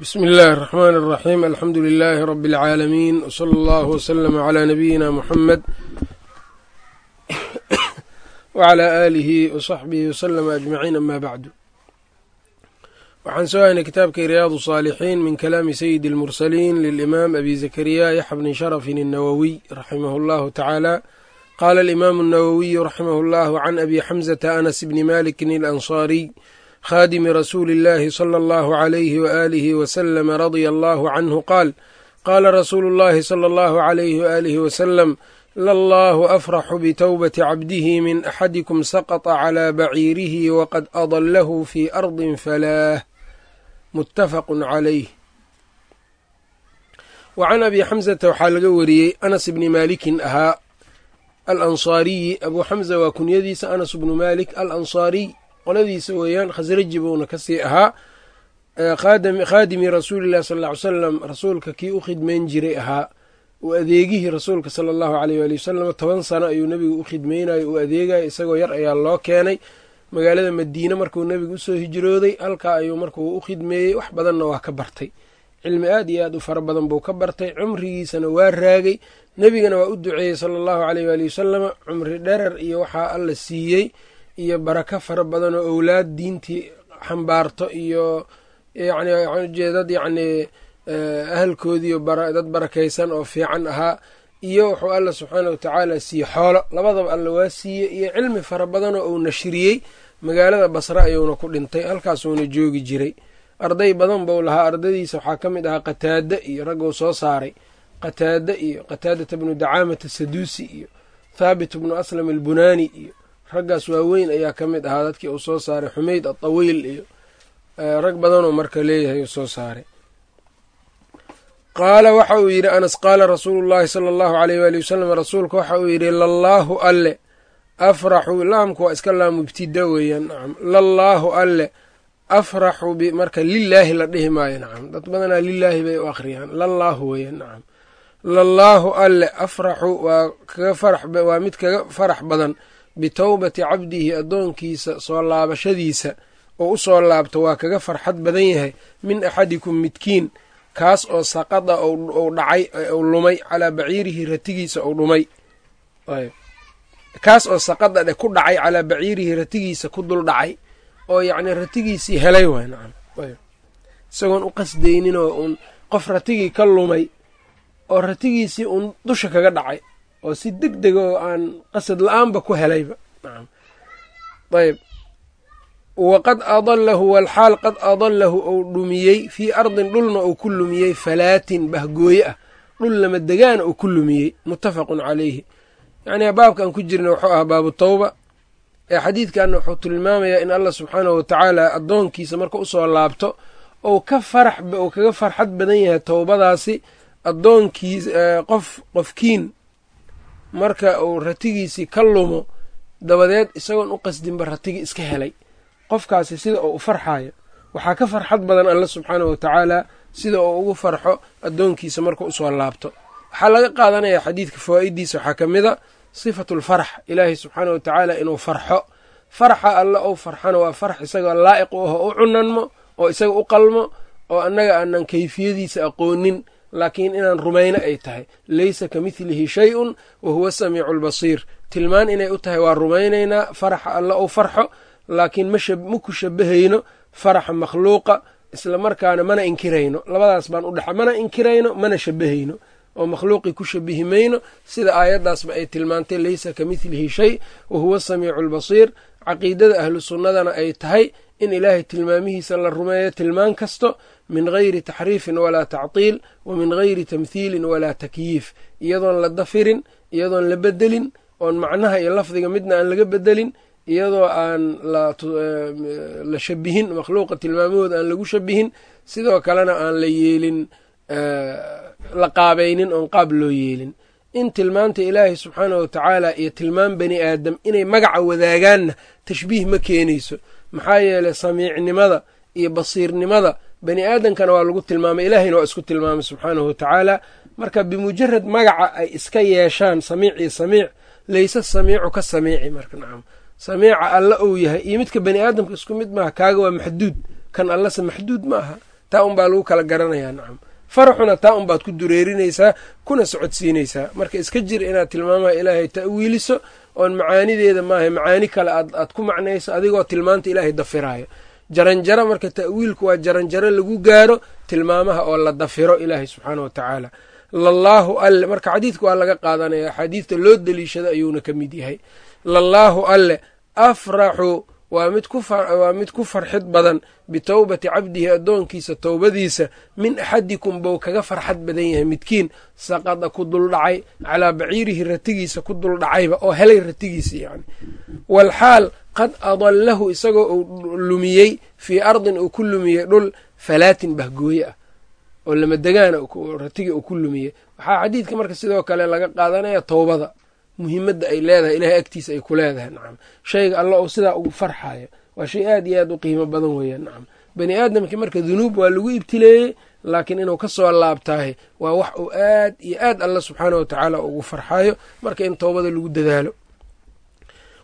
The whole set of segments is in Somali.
bsmi اllahi الرحmn الرaxيm alxamdu لilaahi rb اlcaalamiin wslى اllah wslm عlى nabiyina mxamed wعlى aalihi wصaxbihi wslm aجmaciin ama bacdu waxaan soo haynay kitaabkii riyaad الصاalixiin min kalaami sayidi اlmursaliin lilimaam abi zakariya yaxya bni sharafin الnawowiy raximah اllahu tacaala qaala alimaamu الnawowiyu raximah اllah can abi xamزata anas bni maliki اlanصariy khadimi rasuuli اllahi slى اllahu عalayhi waalihi waslm radia allahu canhu qaal qaala rasuulu اllahi slى اllahu عalayhi waalihi waslm lallahu afraxu bitowbati cabdihi min axadikum saqطa calى baciirihi waqad adlahu fi ardi falaah mutafaqu calayh wa can abi xamzata waxaa laga wariyey anas bni maalikin ahaa alansaariyi abuu xamza waa kunyadiisa anas bnu malik alansaariy qoladiisa weeyaan khasraji buuna ka sii ahaa khaadimi rasuulillahi sal ly salam rasuulka kii u khidmayn jiray ahaa uu adeegihii rasuulka sala allahu aleyh waali wasalam toban sano ayuu nebigu u khidmaynayo uu adeegayo isagoo yar ayaa loo keenay. Magaalada madiine markuu nebigu u soo hijrooday halkaa ayuu markuu u khidmeeyey wax badanna waa ka bartay. Cilmi aad iyo aad u fara badan buu ka bartay cumrigiisana waa raagay. Nebigana waa u duceeyey sala allahu aleyh waali wasalama cumri dherer iyo waxaa alla siiyey iyo barako fara badan oo owlaad diintii xambaarto iyo yani waxaan ujeedad yacni ahalkoodiiyo dad barakaysan oo fiican ahaa. Iyo wuxuu alla subxaana watacaala siiye xoolo. Labadaba alla waa siiye iyo cilmi fara badanoo uu nashriyey. Magaalada basre ayuuna ku dhintay halkaasuuna joogi jiray. Arday badan buu lahaa. Ardadiisa waxaa ka mid ahaa qataada iyo ragguu soo saaray. Qataada iyo qataadata bnu dacaamata saduusi iyo thaabit bnu aslam albunaani iyo raggaas waaweyn ayaa ka mid ahaa dadkii uu soo saaray xumeyd atawiil iyo rag badanoo marka leeyahay uu soo saaray. Qaala waxa uu yidhi anas qaala rasuulu llaahi sala allahu aleyh waali wasalam rasuulka waxa uu yidhi lallaahu alle afraxu laamku waa iska laamu ibtida weeyaan nacam lallaahu alle afraxu marka lilaahi la dhihi maayo nacam dad badanaa lilaahi bay u akhriyaan lallaahu weeyaan nacam lallaahu alle afraxu waa kaga farax waa mid kaga farax badan bitowbati cabdihi addoonkiisa soo laabashadiisa oo u soo laabto waa kaga farxad badan yahay min axadikum midkiin kaas oo saqada ou dhacay ou lumay calaa baciirihi ratigiisa ou dhumay kaas oo saqada dhe ku dhacay calaa baciirihi ratigiisa ku dul dhacay oo yacni ratigiisii helay waay nacam. Isagoon u qasdaynin oo uun qof ratigii ka lumay oo ratigiisii uun dusha kaga dhacay oo si deg dega oo aan qasad la'aanba ku helayba. Ayb waqad adallahu walxaal qad adallahu ou dhumiyey fii ardin dhulna uu ku lumiyey falaatin bahgooye ah. Dhul lama degaana uu ku lumiyey muttafaqun calayhi. Yacnii baabkan ku jirna wuxuu ahaa baabu tawba. Ee xadiidkanna wuxuu tilmaamayaa in allah subxaanahu watacaala addoonkiisa marka u soo laabto ou ka farax kaga farxad badan yahay towbadaasi addoonkiis qof qofkiin marka uu ratigiisii ka lumo dabadeed isagoon u qasdinba ratigii iska helay. Qofkaasi sida uu u farxayo waxaa ka farxad badan alle subxaanahu watacaala sida uu ugu farxo addoonkiisa marka u soo laabto. Waxaa laga qaadanayaa xadiidka fawaa'idiisa waxaa ka mid a sifatulfarax ilaahay subxaanahu watacaala inuu farxo. Farxa alle ou farxana waa farx isagoo laa'iq u aho u cunanmo oo isaga u qalmo oo annaga aanan kayfiyadiisa aqoonin laakiin inaan rumayno ay tahay. Laysa ka midlihi shay-un wa huwa samiicu albasiir tilmaan inay u tahay waa rumaynaynaa faraxa alle ou farxo laakiin ma ku shabahayno faraxa makhluuqa isla markaana mana inkirayno. Labadaas baan u dhexa mana inkirayno mana shabahayno. Oo makhluuqii ku shabihi mayno sida aayaddaasba ay tilmaantay laysa ka midlihi shay wa huwa samiicu albasiir caqiidada ahlu sunnadana ay tahay in ilaahay tilmaamihiisa la rumeeyo tilmaan kasto min gayri taxriifin walaa tactiil wa min gayri tamthiilin walaa takyiif. Iyadoon la dafirin iyadoon la bedelin oon macnaha iyo lafdiga midna aan laga bedelin iyadoo aan la shabihin makhluuqa tilmaamahooda aan lagu shabihin sidoo kalena aan la yeelin la qaabaynin oon qaab loo yeelin. In tilmaanta ilaahay subxaanahu watacaala iyo tilmaam bani aadam inay magaca wadaagaanna tashbiih ma keenayso. Maxaa yeelay samiicnimada iyo basiirnimada bani aadamkana waa lagu tilmaamay ilaahayna waa isku tilmaamay subxaanahu watacaala marka bimujarad magaca ay iska yeeshaan samiic iyo samiic layse samiicu ka samiici. Marka nacam samiica alla ou yahay iyo midka bani aadamka isku mid maaha kaaga waa maxduud. Kan allase maxduud ma aha taa unbaa lagu kala garanayaa nacam faraxuna taa unbaad ku dureerinaysaa kuna socodsiinaysaa. Marka iska jir inaad tilmaamaha ilaahay ta'wiiliso oon macaanideeda maaha macaani kale aad ku macnayso adigoo tilmaanta ilaahay dafiraayo jaranjaro marka ta'wiilku waa jaranjaro lagu gaaro tilmaamaha oo la dafiro ilaahay subxaana wa tacaala lallaahu alle marka xadiidka waa laga qaadanaya axaadiidta loo deliishada ayuuna ka mid yahay. Lallaahu alle afraxu waa mid ku farxid badan bitowbati cabdihi addoonkiisa towbadiisa min axadikum bou kaga farxad badan yahay midkiin saqada ku duldhacay calaa baciirihi ratigiisa ku duldhacayba oo helay ratigiisa yani walxaal qad adallahu isagoo uu lumiyey fii ardin uu ku lumiyey dhul falaatin bahgooye ah oo lama degaana ratigii uu ku lumiyey. Waxaa xadiidka marka sidoo kale laga qaadanaya towbada muhiimadda ay leedahay ilahay agtiisa ay ku leedahay nacam. Shayga alla uu sidaa ugu farxayo waa shay aad iyo aad u qiimo badan weeyaan nacam. Bani aadamkii marka dunuub waa lagu ibtileeyey laakiin inuu ka soo laabtaahe waa wax uu aad iyo aad alla subxaana wa tacaala ugu farxayo marka in towbada lagu dadaalo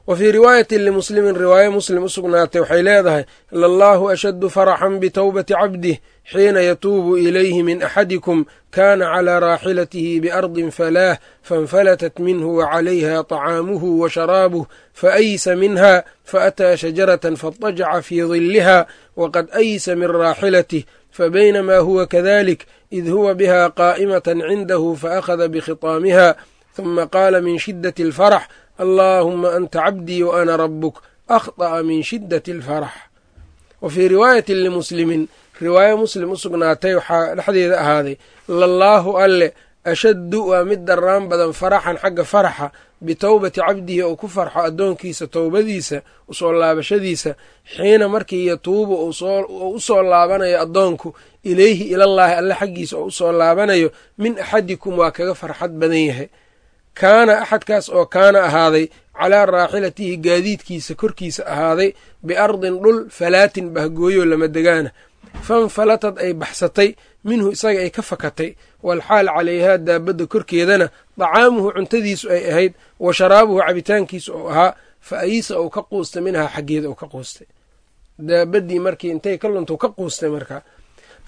wa fii riwaayatin limuslimin riwaayo muslim u sugnaatay waxay leedahay lallaahu ashaddu faraxan bitowbati cabdih xiina yatuubu ilayhi min axadikum kana calaa raaxilatihi biardin falaah faاnfalatat minhu wacalayha طacaamuhu wa sharaabuh faaysa minha faataa shajaratan faاضطajaca fii diliha waqad aysa min raaxilatih fabaynamaa huwa kadalik id huwa biha qaa'imata cindahu faakhada bkhitaamiha ثuma qaala min shidaة اlfarax allaahuma anta cabdii wa ana rabuk akhطa'a min shidati alfarax wa fii riwaayati limuslimin riwaayo muslim u sugnaatay waxaa dhexdeeda ahaaday lallaahu alle ashaddu waa mid darraan badan faraxan xagga faraxa bitowbati cabdihi uu ku farxo addoonkiisa towbadiisa u soo laabashadiisa xiina markii yatuubu uu u soo laabanayo addoonku ilayhi ilallaahi alle xaggiisa oo u soo laabanayo min axadikum waa kaga farxad badan yahay kaana axadkaas oo kaana ahaaday calaa raaxilatihi gaadiidkiisa korkiisa ahaaday biardin dhul falaatin bahgooyo lama degaana. Fanfalatad ay baxsatay minhu isaga ay ka fakatay walxaal calayhaa daabadda korkeedana dacaamuhu cuntadiisu ay ahayd wa sharaabuhu cabitaankiisu uu ahaa fa ayisa uu ka quustay minhaa xaggeeda uu ka quustay. Daabaddii markii intay ka luntuu ka quustay markaa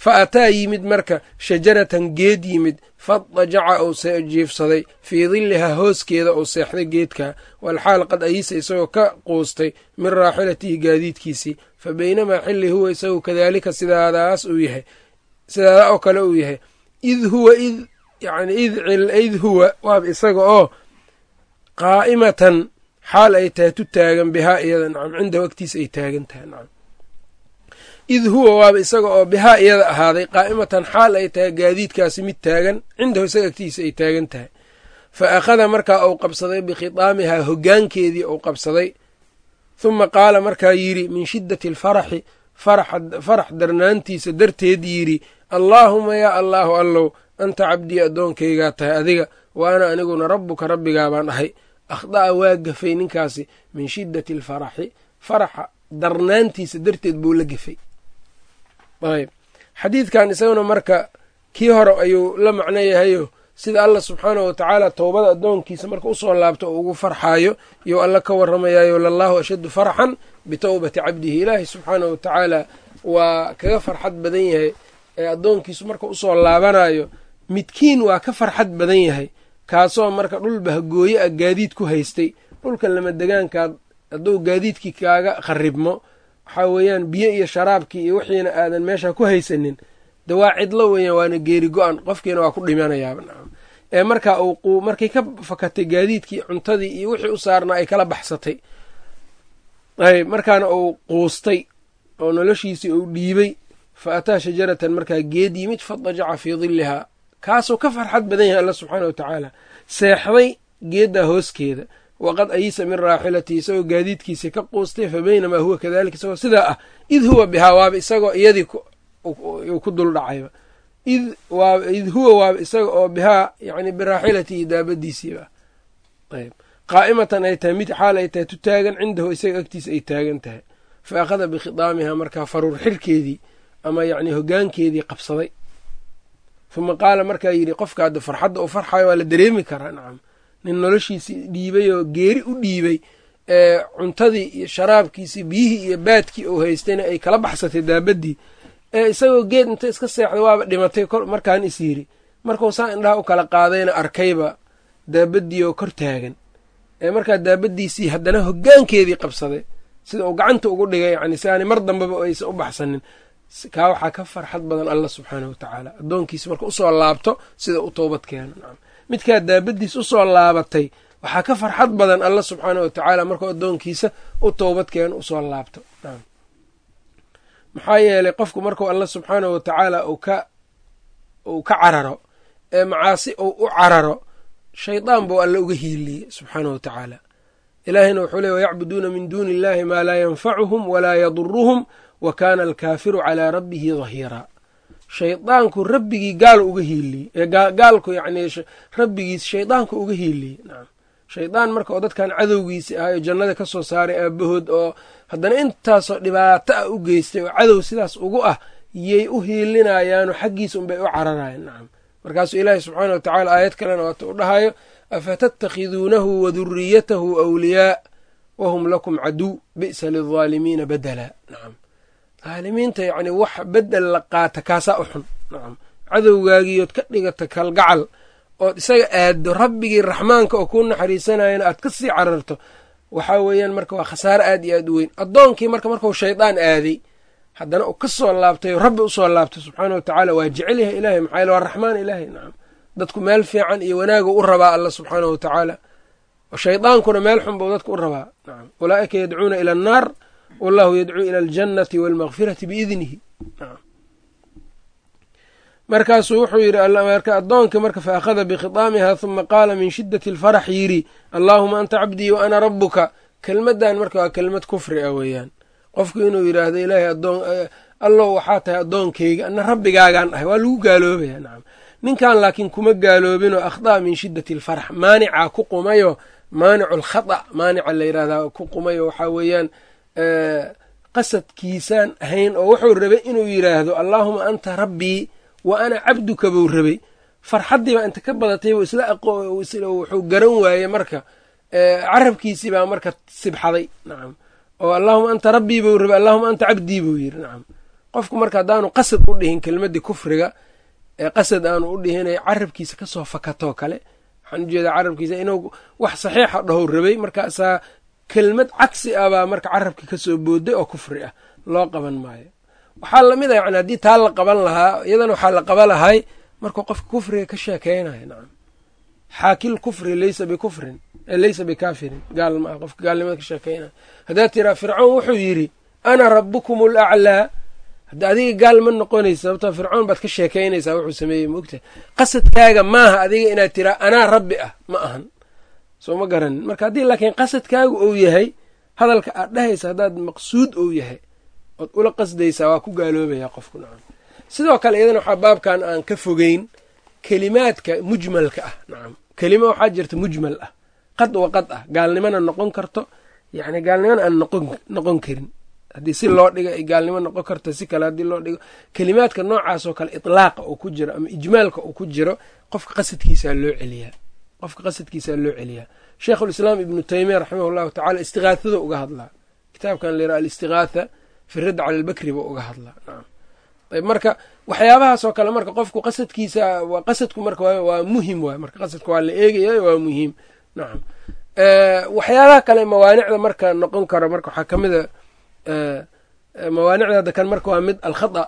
fa ataa yimid marka shajaratan geed yimid fadajaca uu jiifsaday fii dillihaa hooskeeda uu seexday geedkaa walxaal qad ayisa isagoo ka quustay min raaxilatihi gaadiidkiisii fa baynamaa xilli huwa isagu kadaalika sidaadaas uu yahay sidaadaa oo kale uu yahay id huwa id yani id huwa waaba isaga oo qaa'imatan xaal ay tahay tu taagan bihaa iyada nacam cindahu agtiisa ay taagan tahay nacam id huwa waaba isaga oo bihaa iyada ahaaday qaa'imatan xaal ay tahay gaadiidkaasi mid taagan cindahu isaga agtiisa ay taagan tahay fa akhada markaa uu qabsaday bikhitaamihaa hoggaankeedii uu qabsaday huma qaala markaa yidhi min shiddati alfaraxi farax darnaantiisa darteed yidhi allaahuma yaa allaahu allow anta cabdii addoonkaygaa tahay adiga wa ana aniguna rabbuka rabbigaa baan ahay akhda'a waa gafay ninkaasi min shiddati alfaraxi faraxa darnaantiisa darteed buu la gefay ayb. Xadiidkan isaguna marka kii hore ayuu la macno yahayo sida allah subxaanahu watacaala towbada addoonkiisa marka u soo laabto oo ugu farxaayo iyou alla ka warramayayo lallaahu ashaddu farxan bitowbati cabdihi. Ilaahay subxaanahu watacaala waa kaga farxad badan yahay ee addoonkiisu marka u soo laabanayo midkiin waa ka farxad badan yahay kaasoo marka dhul bahgooye ah gaadiid ku haystay. Dhulkan lama degaankaad hadduu gaadiidkii kaaga kharibmo waxaa weeyaan biyo iyo sharaabkii iyo wixiina aadan meesha ku haysanin de waa cidlo weeyaan waana geeri go-an. Qofkiina waa ku dhimanayaaba nacam ee markaa uu markay ka fakatay gaadiidkii cuntadii iyo wixii u saarnaa ay kala baxsatay. Ayb markaana uu quustay oo noloshiisii uu dhiibay fa ataa shajaratan markaa geed yimid fadajaca fii dillihaa kaasuu ka farxad badan yahay alla subxaana wa tacaala seexday geeddaa hooskeeda waqad ayisa min raaxilatihi isagoo gaadiidkiisii ka quustay fa baynamaa huwa kadalika isagoo sidaa ah id huwa bihaa waaba isagoo iyadii ku dul dhacayba id huwa waaba isaga oo bihaa yani biraaxilatihi daabadiisiiba ayb qaa'imatan ay tahay mid xaal ay tahay tu taagan cindahu isaga agtiisa ay taagan tahay fa akhada bikhidaamihaa markaa faruur xirkeedii ama yacni hoggaankeedii qabsaday uma qaala markaa yidhi qofka hadda farxadda uu farxayo waa la dareemi karaa nacam nin noloshiisii dhiibay oo geeri u dhiibay ee cuntadii iyo sharaabkiisii biyihii iyo baadkii uu haystayna ay kala baxsatay daabaddii ee isagoo geed inta iska seexday waaba dhimatay markaan is yiri markuu saa indhaha u kala qaadayna arkayba daabadii oo kor taagan. Ee markaa daabadiisii haddana hoggaankeedii qabsaday sida uu gacanta ugu dhigay yani si aanay mar dambeba aysan u baxsanin. Kaa waxaa ka farxad badan allah subxaanahu watacaala addoonkiisa marka u soo laabto sida u toobad keeno nacam midkaa daabadiis u soo laabatay. Waxaa ka farxad badan allah subxaanahu watacaala markuu addoonkiisa u toobad keeno u soo laabto. Maxaa yeelay qofku markuu allah subxaanahu watacaala uu ka uu ka cararo ee macaasi uu u cararo shaydaan buu alla uga hiiliyey subxaanahu wa tacaala. Ilaahina wuxuu ley wayacbuduuna min duuni illahi maa laa yanfacuhum walaa yaduruhum wa kaana alkaafiru calaa rabbihi dahiiraa shaydaanku rabbigii gaal uga hiiliyey gaalku yacni rabbigiis shaydaanku uga hiiliyey nacam shaydaan marka oo dadkan cadowgiisi ahayo jannada ka soo saaray aabahood oo haddana intaasoo dhibaato ah u geystay oo cadow sidaas ugu ah yay u hiilinayaanoo xaggiisa unbay u cararayan nacam markaasuu ilaahi subxaana wa tacaala aayad kalena waata u dhahayo afatattakhiduunahu waduriyatahu awliyaa wahum lakum caduw bi'sa lildaalimiina badela nacam daalimiinta yacni wax bedel la qaata kaasaa u xun. Nacam cadowgaagiyood ka dhigata kalgacal ood isaga aaddo rabbigii raxmaanka oo kuu naxariisanayana aad ka sii cararto waxaa weeyaan marka waa khasaare aad iyo aad u weyn. Addoonkii marka markuu shaydaan aaday haddana uu ka soo laabtay oo rabbi u soo laabtay subxaana wa tacaala waa jecel yahay ilahay maxaa yele waa raxmaan ilaahay. Nacam dadku meel fiican iyo wanaagu u rabaa alla subxaanahu wa tacaala. Shaydaankuna meel xun buu dadku u rabaa. Nacam ulaa'ika yadcuuna ila annaar wallahu yadcuu ila aljannati waalmakfirati biidnihi. Markaasuu wuxuu yidhi marka addoonkii marka fa akhada bikhitaamiha qaala min shiddati alfarax yidhi allaahuma anta cabdii wa ana rabbuka. Kelmaddan marka waa kelmad kufri ah weeyaan. Qofku inuu yidhaahdo ilaahay adoon allow waxaa tahay addoonkayga ana rabbigaagaan ahay. Waa lagu gaaloobaya nacam ninkan laakiin kuma gaaloobinoo akhdaa min shiddati alfarax maanicaa ku qumayo maanicu alkhata maanica la yidhahdaa ku qumayo waxaa weeyaan qasadkiisaan ahayn oo wuxuu rabay inuu yidhaahdo allaahuma anta rabbii wa ana cabduka buu rabay. Farxaddiibaa inta ka badatay wuxuu garan waayey marka carabkiisii baa marka sibxaday. Nacam oo allaahuma anta rabbii buu rabay allahuma anta cabdii buu yidhi nacam qofku marka haddaanu qasad u dhihin kelmaddii kufriga qasad aanu u dhihinay carabkiisa ka soo fakatoo kale. Waxaan u jeedaa carabkiisa inuu wax saxiixa dhahow rabay. Markaasaa kelmad cagsi ah baa marka carabkii ka soo booday oo kufri ah. Loo qaban maayo. Waxaa la mid a yani haddii taa la qaban lahaa iyadana waxaa la qaba lahay markuu qofka kufriga ka sheekeynayo nacam. Xaakil kufri laysa bikufrin laysa bikaafirin gaal ma ah qofka gaalnimada ka sheekeynayo. Haddaad tiraa fircoon wuxuu yidhi ana rabukum alaclaa hadda adiga gaal ma noqonaysa sababtoo fircoon baad ka sheekeynaysaa wuxuu sameeyey maogtahay qasadkaaga maaha adiga inaad tiraa anaa rabbi ah ma ahan soo ma garanin marka haddii laakiin qasadkaagu ou yahay hadalka aad dhahaysa haddaad maqsuud ou yahay ood ula qasdaysaa waa ku gaaloobaya qofku nacam. Sidoo kale iyadana waxaa baabkan aan ka fogeyn kelimaadka mujmalka ah nacam. Kelima waxaa jirta mujmal ah qad wa qad ah. Gaalnimona noqon karto yacni gaalnimona aan noqon karin. Haddii si loo dhigo ay gaalnimo noqon karto si kale haddii loo dhigo. Kelimaadka noocaasoo kale itlaaqa uu ku jiro ama ijmaalka uu ku jiro qofka qasadkiisaa loo celiyaa qofka qasadkiisaa loo celiyaa sheikhulislaam ibnu taymiya raximah llahu tacala istiqaathada uga hadlaa kitaabkan la yiraha alistiqaatha fi radd cala albakri uga hadlaa nacam ayb marka waxyaabahaasoo kale marka qofku qasadkiisa qasadku marka waa muhiim waay. Marka qasadka waa la eegaya waa muhiim nacam waxyaabaha kale mawaanicda marka noqon karo marka waxaa ka mid a mawaanicda hadda kan marka waa mid alkhata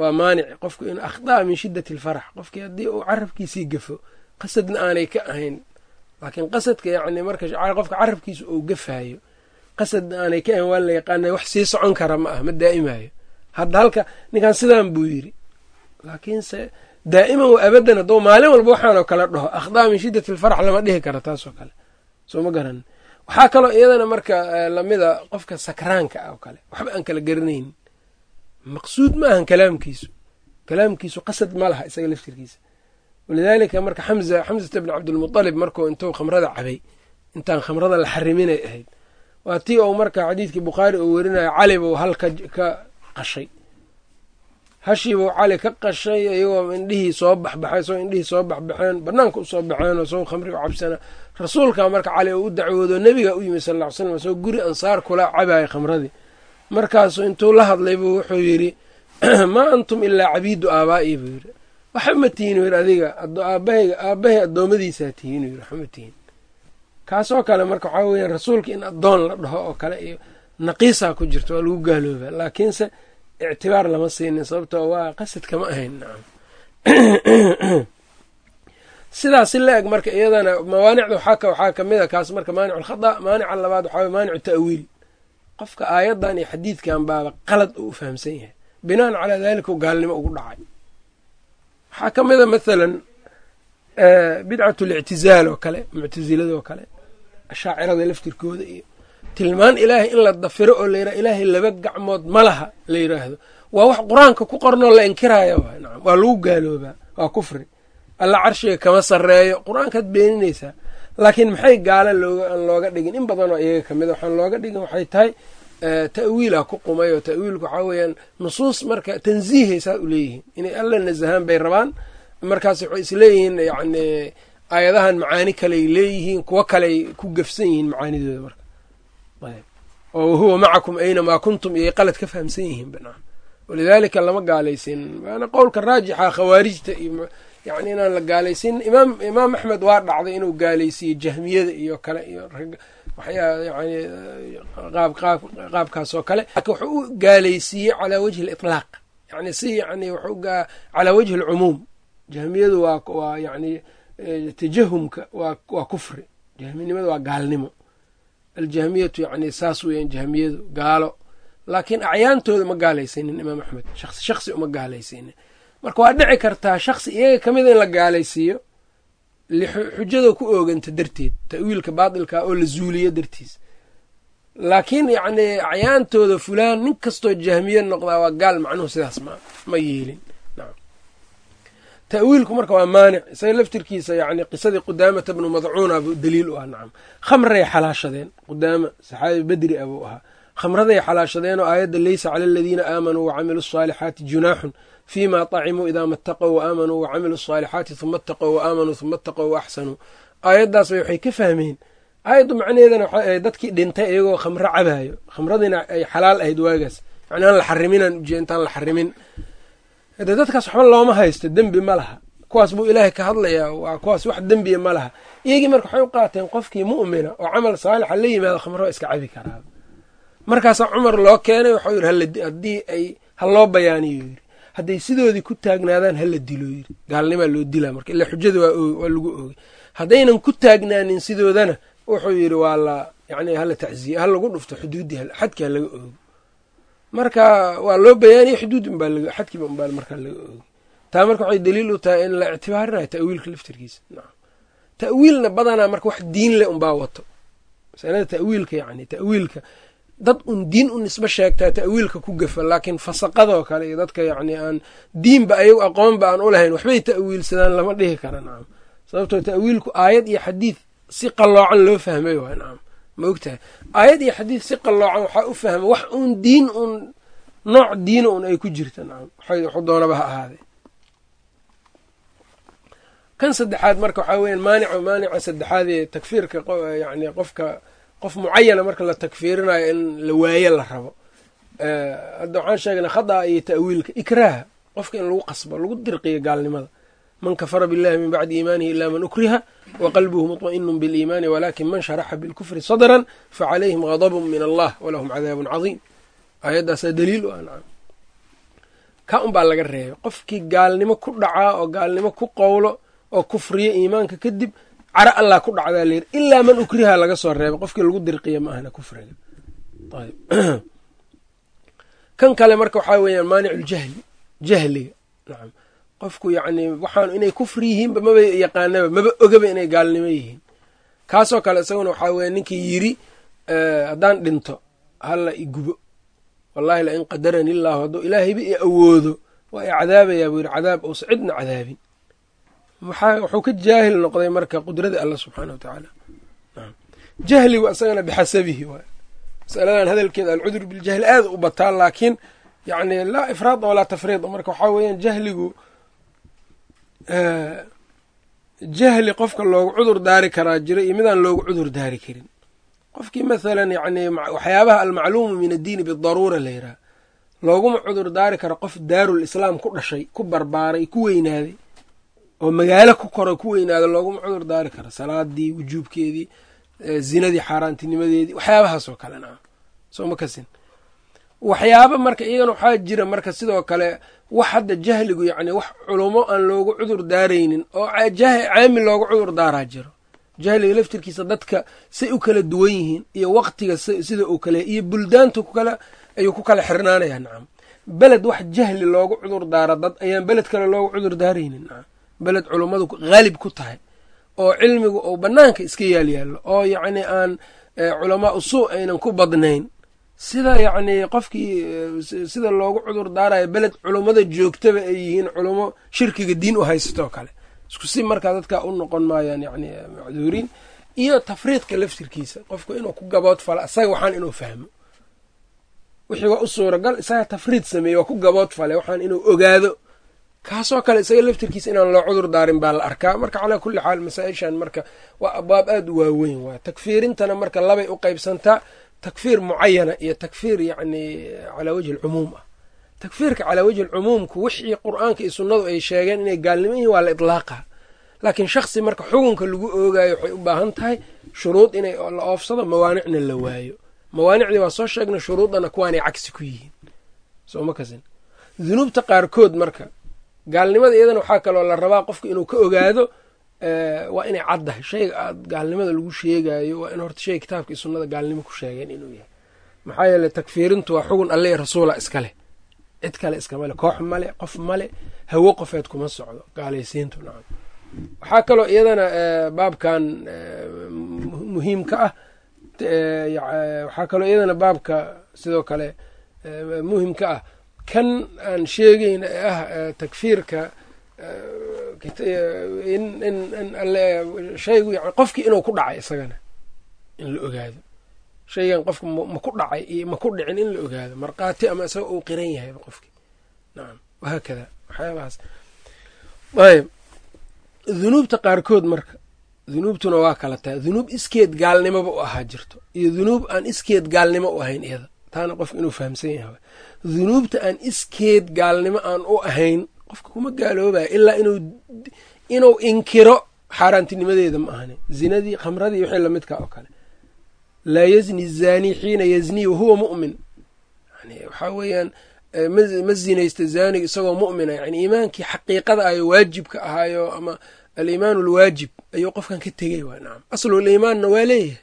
waa maanic. Qofku in akhdaa min shiddati alfarax qofkii haddii uu carabkiisii gafo qasadna aanay ka ahayn. Laakiin qasadka yacni marka qofka carabkiisa uu gafaayo qasadna aanay ka ahayn waa la yaqaana wax sii socon kara ma ah ma daa'imayo hadda halka ninkan sidaan buu yidhi. Laakiinse daa'iman wa abadan hadduu maalin walba waxaanoo kale dhaho akhdaa min shiddati alfarax lama dhihi kara taasoo kale. Soo ma garanin waxaa kaloo iyadana marka lamida qofka sakraanka ah oo kale waxba aan kala garanayn. Maqsuud ma ahan kalaamkiisu. Kalaamkiisu qasad ma laha isaga laftirkiisa walidaalika marka xamza xamzata bni cabdilmutalib markuu intuu khamrada cabay intaan khamrada la xariminay ahayd waa tii ou marka xadiidkii bukhaari uu werinayo cali buu hal ka qashay. Hashiibuu cali ka qashay iyagoo indhihii soo baxbaxay soo indhihii soo baxbaxeen banaanka u soo baxeen oo soo khamri u cabsana. Rasuulka marka cali uu u dacwoodo nebiga u yimi sal ll slam soo guri ansaar kula cabaaya khamradii. Markaasuu intuu la hadlay buu wuxuu yidhi maa antum ilaa cabiidu aabaa'i buu yidhi waxa ma tihin u adiga aabahay addoommadiisaa tihiin u yidhi tihin kaasoo kale marka waxaa weeyaan rasuulka in addoon la dhaho oo kale iyo naqiisaa ku jirta waa lagu gaaloobaa laakiinse ictibaar lama siinin sababtoo waa qasadka ma ahayn nacam sidaas si la eg marka iyadana mawaanicda waxaa waxaa ka mid a kaas marka maanic alkhada maanica labaad waxaa maanicu ta'wiil. Qofka aayaddan iyo xadiidkan baaba qalad oo u fahamsan yahay. Binaan calaa dalika u gaalnimo ugu dhacay waxaa ka mid a mathalan bidcat lictizaal oo kale muctasilada oo kale ashaacirada laftirkooda iyo tilmaan ilaahay in la dafiro oo layidhaha ilaahay laba gacmood ma laha la yidhaahdo waa wax qur'aanka ku qornoo la inkiraayo waa lagu gaaloobaa waa kufri. Alla carshiga kama sarreeyo qur'aankaad beeninaysaa. Laakiin maxay gaala looga dhigin? In badanoo iyaga ka mid a waxaan looga dhigin waxay tahay ta'wiila ku qumay oo ta'wiilku waxaa weeyaan nusuus marka tansiihay saa u leeyihiin. Inay alla nasahaan bay rabaan markaas waxay isleeyihiin yacni aayadahan macaani kaley leeyihiin kuwo kaley ku gafsan yihiin macaanidooda marka. Oo wahuwa macakum aynamaa kuntum iyay qalad ka fahamsan yihiin banaan walidaalika lama gaalaysin. Waana qowlka raajixa khawaarijta iyo yani inaan la gaalaysin. Imaam axmed waa dhacday inuu gaalaysiiyo jahmiyada iyo kale iyo yani qaab qaab qaabkaas oo kale. Wuxuu u gaalaysiiyey calaa wajhi aliطlaaq yani si yani calaa wajhi alcumuum jahmiyadu waa waa yani tajahumka waa kufri. Jahminimada waa gaalnimo. Aljahmiyatu yani saas weeyaan jahmiyadu gaalo. Laakiin acyaantooda ma gaalaysiinin imaam axmed. Shaqsi uma gaalaysiinin. Marka waa dhici kartaa shaqsi iyaga ka mida in la gaalaysiiyo xujada ku ooganta darteed ta'wiilka baatilka oo la zuuliyo dartiis. Laakiin yacni acyaantooda fulaan nin kastoo jahmiye noqdaa waa gaal macnuhu sidaas ma ma yeelin. Ta'wiilku marka waa maanic isaga laftirkiisa yani qisadii qudaamata bnu madcuuna buu daliil u ah nacam khamray xalaashadeen qudaama saxaabi bedri ah buu ahaa. Khamraday xalaashadeen oo aayadda leysa cala aladiina aamanuu wacamiluu asaalixaati junaaxun fima طacimuu idaa ma ataqow waaaamanuu wacamiluu asaalixaati huma ataqow waaamanuu huma ataqow waaxsanuu aayaddaas bay waxay ka fahmeen aayaddu macnaheedana waxay ahayd dadkii dhintay iyagoo khamro cabaayo khamradiina ay xalaal ahayd waagaas yani la xariminaan ujeed intaan la xarimin dee dadkaas waxba looma haysto dembi ma laha kuwaas buu ilaahay ka hadlayaa waa kuwaas wax dembiya ma laha iyagii marka waxay u qaateen qofkii mu'mina oo camal saalixa la yimaado khamro iska cabi karaa markaasaa cumar loo keenay waxau yidhi haddii ay ha loo bayaaniyo yidhi hadday sidoodii ku taagnaadaan hala dilo. Yidhi gaalnimaa loo dilaa marka ila xujada waa lagu oogay. Haddaynan ku taagnaanin sidoodana wuxuu yidhi waa la yani hala tacziye ha lagu dhufto xuduuddii xadkii ha laga oogo marka waa loo bayaaniye xuduud unbaa xadkiiba unbaa markaa laga oogay. Taa marka waxay daliil u tahay in la ictibaarinayo ta'wiilka laftirkiisa. Ta'wiilna badanaa marka wax diin leh unbaa wato. Masalada ta'wiilka yani ta'wiilka dad un diin u nisbo sheegtaa ta'wiilka ku gafa laakiin fasaqadoo kale iyo dadka yacni aan diinba ayagu aqoonba aan u lahayn waxbay ta'wiilsadaan lama dhihi kara nacam sababtoo ta'wiilku aayad iyo xadiid si qalloocan loo fahmay waay nacam ma ogtahay? Aayad iyo xadiid si qalloocan waxaa u fahmay wax uun diin uun nooc diina un ay ku jirta nacam waxu doonaba ha ahaadee. Kan saddexaad marka waxaa weeyaan maanica maanica saddexaad ee takfiirka yani qofka qof mucayana marka la takfiirinayo in la waaye la rabo. Hadda waxaan sheegnay khada'a iyo ta'wiilka ikraaha qofka in lagu qasbo lagu dirqiyo gaalnimada. Man kafara billahi min bacdi iimaanihi ila man ukriha wa qalbuhu muطma'inu biliimaani walakin man sharaxa bilkufri sadran facalayhim gadabun min allah walahum cadaabun cadiim. Aayaddaasaa daliil u ah ka un baa laga reebay. Qofkii gaalnimo ku dhacaa oo gaalnimo ku qowlo oo kufriyo iimaanka kadib cara allah ku dhacdaa layiri ilaa man ukriha laga soo reebay qofkii lagu dirqiya ma ahna kufriga kan kale marka waxaa weeyaan maaniculjahli jahliga nacam qofku yacni waxaan inay kufri yihiinba maba yaqaanaba maba ogaba inay gaalnimo yihiin. Kaasoo kale isaguna waxaa weya ninkii yiri haddaan dhinto halla igubo wallahi la in qadarani illaahu hadduu ilaahayba i awoodo waa i cadaabayaa buu yidhi cadaab uusa cidna cadaabin wuxuu ka jaahil noqday marka qudrada alla subxaana wa tacaala jahligu isagana bixasabihi waay masaladan hadalkeeda alcudur biljahli aada u bataa laakiin yani laa ifraada walaa tafriida marka waxaa weeyaan jahligu jahli qofka loogu cudur daari karaa jira iyo midaan loogu cudur daari karin. Qofkii mathalan yani waxyaabaha almacluumu min addiini bidaruura la yidhaha looguma cudur daari karo qof daarul islaam ku dhashay ku barbaaray ku weynaaday oo magaalo ku koro ku weynaada looguma cudur daari karo. Salaadii wujuubkeedii zinadii xaaraantinimadeedii waxyaabahaas oo kale naam soo ma kasin. Waxyaaba marka iyagana waxaa jira marka sidoo kale wax hadda jahligu yacni wax culummo aan loogu cudur daaraynin oo caami loogu cudur daaraa jiro. Jahliga laftirkiisa dadka say u kala duwan yihiin iyo waqtiga sida uu kale iyo buldaanta kukala ayuu ku kala xirnaanayaa nacam beled wax jahli loogu cudur daara dad ayaan beled kale loogu cudur daaraynin nacam beled culummadu haalib ku tahay oo cilmigu uu bannaanka iska yaal yaallo oo yacni aan culamaa usuu aynan ku badnayn. Sida yacnii qofkii sida loogu cudur daarayo beled culummada joogtaba ay yihiin culummo shirkiga diin u haysatoo kale. Isku si markaa dadkaa u noqon maayaan yacni macduuriin iyo tafriidka laftirkiisa. Qofku inuu ku gabood fala isaga waxaan inuu fahmo. Wixii waa u suuragal isaga tafriid sameeye waa ku gabood fale waxaan inuu ogaado kaasoo kale isaga laftirkiisa inaan loo cudur daarin baa la arkaa. Marka calaa kulli xaal masaa-ishan marka waa abwaab aada u waaweyn. Waay takfiirintana marka labay u qeybsantaa takfiir mucayana iyo takfiir yacni calaa wajhi alcumuum ah. Takfiirka calaa wajhi alcumuumku wixii qur'aanka iyo sunnadu ay sheegeen inay gaalnimo yihiin waa la idlaaqa. Laakiin shaksi marka xukunka lagu oogayo waxay u baahan tahay shuruud inay la oofsado mawaanicna la waayo. Mawaanicdii waa soo sheegnay shuruudana kuwaanay cagsi ku yihiin. Soo ma kasin. Dunuubta qaarkood marka gaalnimada iyadana waxaa kaloo la rabaa qofka inuu ka ogaado waa inay caddahay shayga aad gaalnimada lagu sheegayo waa in horta shayga kitaabka iyo sunnada gaalnimo ku sheegeen inuu yahay. Maxaa yeele takfiirintu waa xugun alle i rasuula iska leh. Cid kale iskamale koox male qof male hawo qofeed kuma socdo. Gaalaysiintu nacam. Waxaa kaloo iyadana baabkan muhiimka ah waxaa kaloo iyadana baabka sidoo kale muhimka ah kan aan sheegayna ee ah takfiirka shaygu yani qofkii inuu ku dhacay isagana in la ogaado. Shaygan qofka ma ku dhacay iyo ma ku dhicin in la ogaado. Markhaati ama isaga uu qiran yahayba qofkii nacam wahaakada waxyaabahaas. Ayb dunuubta qaarkood marka dunuubtuna waa kala tahay dunuub iskeed gaalnimoba u ahaa jirto iyo dunuub aan iskeed gaalnimo u ahayn iyada. Taana qofka inuu fahamsan yahay dunuubta aan iskeed gaalnimo aan u ahayn qofka kuma gaaloobaya ilaa inuu inkiro xaaraantinimadeeda ma ahani. Zinadii khamradii wixii lamidka oo kale. Laa yazni zani xiina yazni wahuwa mu'min. Yani waxaa weeyaan ma zinaysta zaaniga isagoo mu'mina. Yani iimaankii xaqiiqada ayo waajibka ahaayo ama aliimaan alwaajib ayuu qofkan ka tegay waa nacam aslul iimaanna waa leeyahay.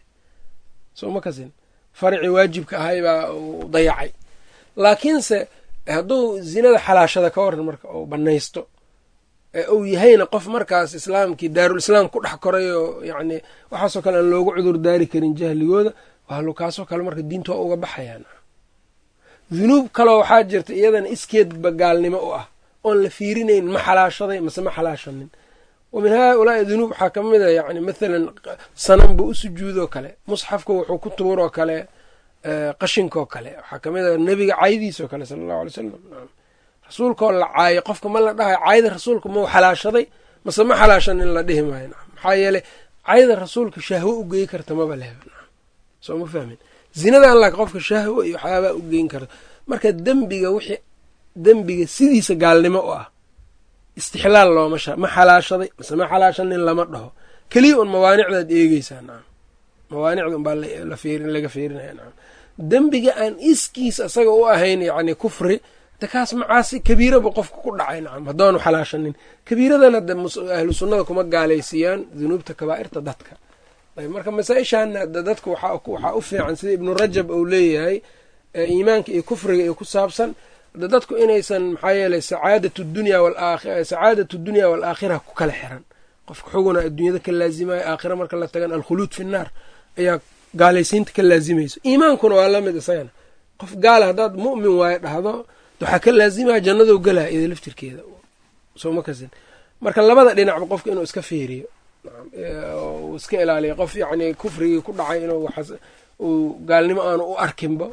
Soo ma kasin. Farcii waajibka ahay baa uu dayacay laakiinse hadduu zinada xalaashada ka waran marka oo banaysto ee uu yahayna qof markaas islaamkii daarul islaam ku dhex koray oo yacni waxaasoo kale aan loogu cudur daari karin jahligooda wahlu kaasoo kale marka diinta uga baxayaan. Dunuub kaloo waxaa jirta iyadana iskeedba gaalnimo u ah oon la fiirinayn ma xalaashaday mase ma xalaashanin. Wa min haaulaai dunuub waxaa ka mid a yani mathalan sananba u sujuudoo kale musxafka wuxuu ku tuuroo kale qashinkoo kale. Waxaa ka mid a nebiga caydiisoo kale sala allahu alay salam rasuulkaoo la caayo qofka ma la dhahayo cayda rasuulka mau xalaashaday mase ma xalaashanin la dhihi maayo. Maxaa yeeley cayda rasuulka shahwo u geyi karta maba lehba soo ma fahmin? Zinadan laakin qofka shahwo iyo waxyaabaa u geyn karta. Marka dembiga wixii dembiga sidiisa gaalnimo u ah istixlaal looma ma xalaashaday mase ma xalaashanin lama dhaho. Keliya un mawaanicdaad eegeysaa nacam mawaanicda unbaa laga fiirinaya nacam dembiga aan iskiis asaga u ahayn yacni kufri kaas macaasi kabiiraba qofka ku dhacay nacam haddoonu xalaashanin. Kabiiradana de ahlu sunnada kuma gaalaysiiyaan dunuubta kabaa'irta dadka. Marka masaa-ishaana de dadka waxaa u fiican sida ibnu rajab uu leeyahay iimaanka iyo kufriga iyo ku saabsan de dadku inaysan maxaa yeeley sacaadatu dunya waalaakhira ku kala xiran. Qofka xuguna adduunyada ka laazimayo aakhira marka la tagan alkhuluud fi nnaar ayaa gaalaysiinta ka laazimayso iimaankuna waa la mid isagana. Qof gaala haddaad mu'min waayo dhahdo waxaa ka laazimaya jannadou galaa iyada laftirkeeda. Soo ma kasin. Marka labada dhinacba qofka inuu iska fiiriyo iska ilaaliyo qof yacni kufrigii ku dhacay inuu uu gaalnimo aanu u arkinba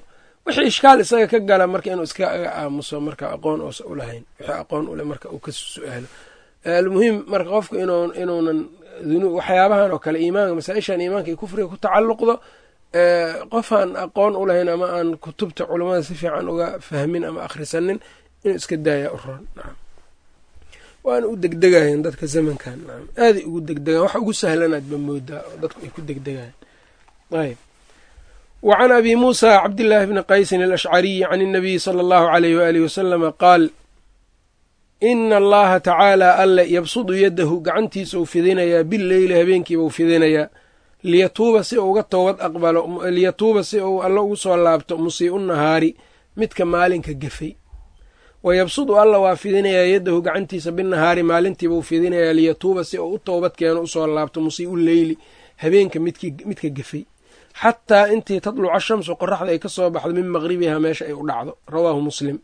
wixii ishkaal isaga ka gala marka inuu iska aamuso marka aqoon oosa ulahayn wixii aqoon ule marka uu ka su'aalo almuhim marka qofka inuunan waxyaabahan oo kale iimaanka masaa-ishan iimaanka iyo kufriga ku tacalluqdo qofaan aqoon u lahayn ama aan kutubta culammada si fiican uga fahmin ama akhrisanin inuu iska daaya u nacam waana u degdegayan dadka zamankan aaday ugu degdegayan wax ugu sahlanaad ba moodaa oo dadku ay ku degdegayan ayb wa can abi muusa cabdillaahi bni qaysin alashcariyi can الnabiyi sala allahu alayh waalihi wasalama qaal ina allaha tacaala alle yabsudu yadahu gacantiisa uu fidinayaa bileyli habeenkiiba uu fidinayaa liyatuuba si uga toobad aqbalo liyatuuba si uu alle ugu soo laabto musii'u nahaari midka maalinka gefay wa yabsudu alla waa fidinayaa yadahu gacantiisa binahaari maalintiiba uu fidinayaa liyatuuba si uu u toobad keeno u soo laabto musii'u leyli habeenka midka gefay xataa intii tadluca shamsu qoraxda ay ka soo baxdo min maqribiha meesha ay u dhacdo rawaahu muslim.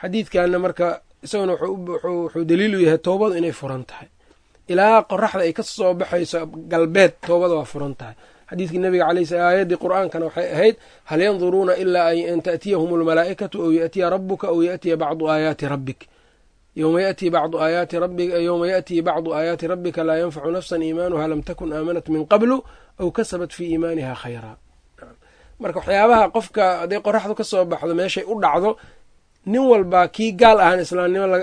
Xadiidkanna marka isaguna wuxuu daliilu yahay toobadu inay furan tahay. Ilaa qoraxda ay ka soo baxayso galbeed toobada waa furan tahay. Xadiidkii nabiga calay sl aayaddii qur'aankana waxay ahayd hal yanduruuna ilaa an ta'tiyahum almalaa'ikatu aw ya'tiya rabuka aw ya'tiya bacdu aayaati rabbik. Yowma yatii bacdu aayaati rabbika yowma ya'tii bacdu aayaati rabbika laa yanfacu nafsan iimaanuha lam takun aamanat min qablu aw kasabat fii iimaaniha khayraa marka waxyaabaha qofka hadday qoraxdu ka soo baxdo meeshay u dhacdo nin walbaa kii gaal ahaana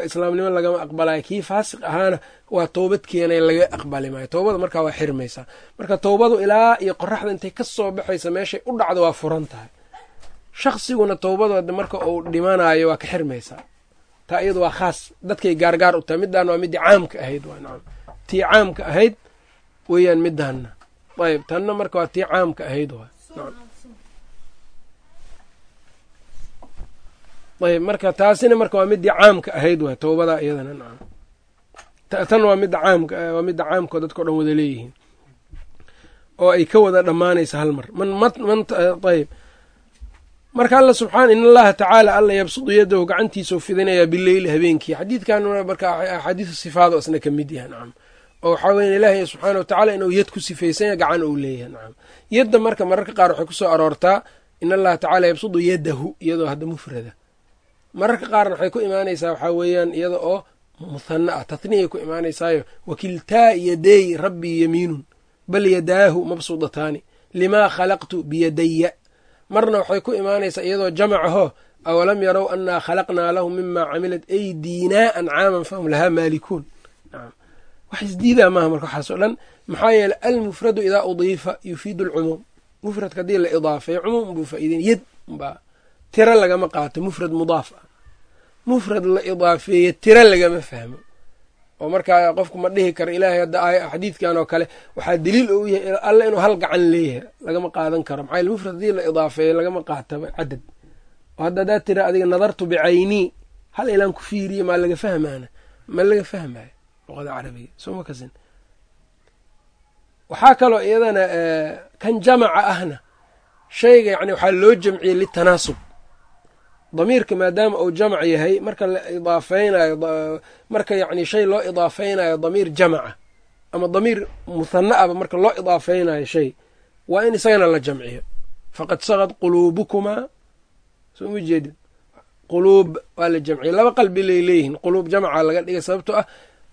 islaamnimo lagama aqbalayo kii faasiq ahaana waa toobad keenay laga aqbali maayo. Toobada markaa waa xirmaysaa marka towbadu ilaa iyo qoraxda intay ka soo baxaysa meeshay u dhacdo waa furan tahay. Shaqsiguna towbadooda marka uu dhimanayo waa ka xirmaysaa taa iyadu waa khaas. Dadkay gaargaar u tahay. Middaana waa middii caamka ahayd waa nacam tii caamka ahayd weeyaan middaanna. Ayb tanna marka waa tii caamka ahayd waa ayb marka taasina marka waa midii caamka ahayd waay towbadaa iyadana nacam. Tan waa midda caamka waa midda caamkao dadkao dhan wada leeyihiin. Oo ay ka wada dhammaanaysa hal mar. Man man ayb. Marka alla subxaana in allaha tacaala alla yabsudu yadahu gacantiisau fidinayaa bileyli habeenkii. Xadiidkan marka axaadiisu sifaado isna ka mid yaha nacam. Oo waxaa weya ilaahay subxaana wa tacala inuu yad ku sifaysanya gacan ou leeyahay nacam. Yadda marka mararka qaar waxay ku soo aroortaa in allaha tacaala yabsudu yadahu iyadoo hadda mufrada mararka qaarna waxay ku imaanaysaa waxaa weeyaan iyada oo muhana ah tatniyay ku imaanaysaayo wakiltaa yaday rabbii yamiinun bal yadaahu mabsuudataani limaa khalaqtu biyadaya marna waxay ku imaanaysaa iyadoo jamacaho awalam yarow annaa khalaqnaa lahum mimaa camilat aydiinaa ancaaman fahum lahaa maalikuun. Wax isdiidaa maaha marka waxaasoo dhan maxaa yeeley almufradu idaa udiifa yufiidu alcumuum. Mufradka haddii la idaafeeyo cumuum buu faa'ideyn yad baa tiro lagama qaato mufrad mudaaf ah mufrad la idaafeeye tiro lagama fahmo. oo markaa qofku ma dhihi karo ilaahay hadda xadiidkan oo kale waxaa daliil ou yahay alle inuu hal gacan leeyahay lagama qaadan karo. Maxaa mufrad haddii la idaafeeyo lagama qaataba cadad oo hadda haddaad tira adiga nadartu bicaynii hal ilaan ku fiiriye maa laga fahmaana? Ma laga fahmayo luqada carabiga? Soo ma kasin. Waxaa kaloo iyadana kan jamaca ahna shayga yani waxaa loo jamciyey litanaasub damiirka maadaama uu jamac yahay marka la idaafeynayo marka yacni shay loo idaafeynayo damiir jamaca ama damiir muhana aba marka loo idaafeynayo shay waa in isagana la jamciyo. Faqad sagad quluubukumaa soo ma jeedin? Quluub waa la jamciyey laba qalbi lay leeyihiin quluub jamaca laga dhigay sababtoo ah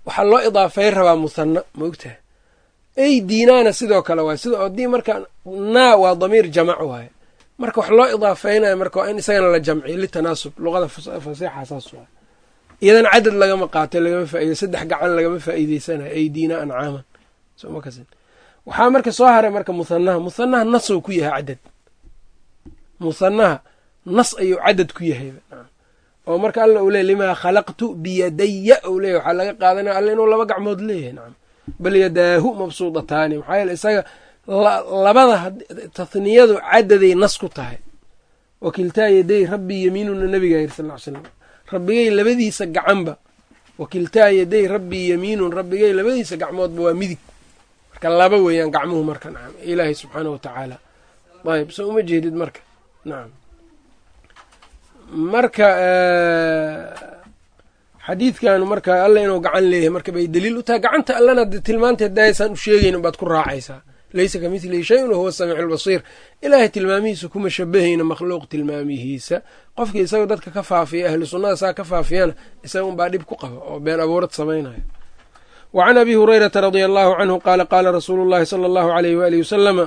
waxaa loo idaafeyn rabaa muhana maogtaha ey diinaana sidoo kale waay. Sida odii marka naa waa damiir jamac waaye marka wax loo idaafeynayo marka waa in isagana la jamciyo litanaasub luqada fasiixa saas waa. Iyadan cadad lagama qaatay lagama faa'iday saddex gacan lagama faa'iideysanayo ay diina ancaaman waxaa marka soo haray marka muhanaha muhanaha nasou ku yahay cadad muhanaha nas ayuu cadad ku yahay. Oo marka alla uu leey limaa khalaqtu biyadaya ou leeyahy waxaa laga qaadanaya alla inuu laba gacmood leeyahay. Nacam bal yadaahu mabsuudataani. Maxaa yeele isaga labada tathniyadu cadaday nas ku tahay. Wakiltaa yaday rabbii yamiinuna nabiga yiri sal slam rabbigay labadiisa gacanba. Wakiltaa yaday rabbii yamiinun rabbigay labadiisa gacmoodba waa midig marka laba weeyaan gacmuhu marka nacam. Ilaahay subxaanah wa tacaala. Ayb soo uma jeedid marka. Nacam. Marka xadiidkan marka alla inuu gacan leeyahay marka bay daliil u tahay. Gacanta allana tilmaanteed daayasaan u sheegayn baad ku raacaysaa laysa ka midlihi shayun wahuwa samiicu lbasiir ilaahay tilmaamihiisa kuma shabahayna makhluuq tilmaamihiisa qofkii isaga dadka ka faafiya ahlu sunnada saa ka faafiyana isaga unbaa dhib ku qaba oo been abuurad samaynayo wa can abi hurayrata radia allahu canhu qaala qaala rasuulu llahi sala allahu aleyh waalihi wasalama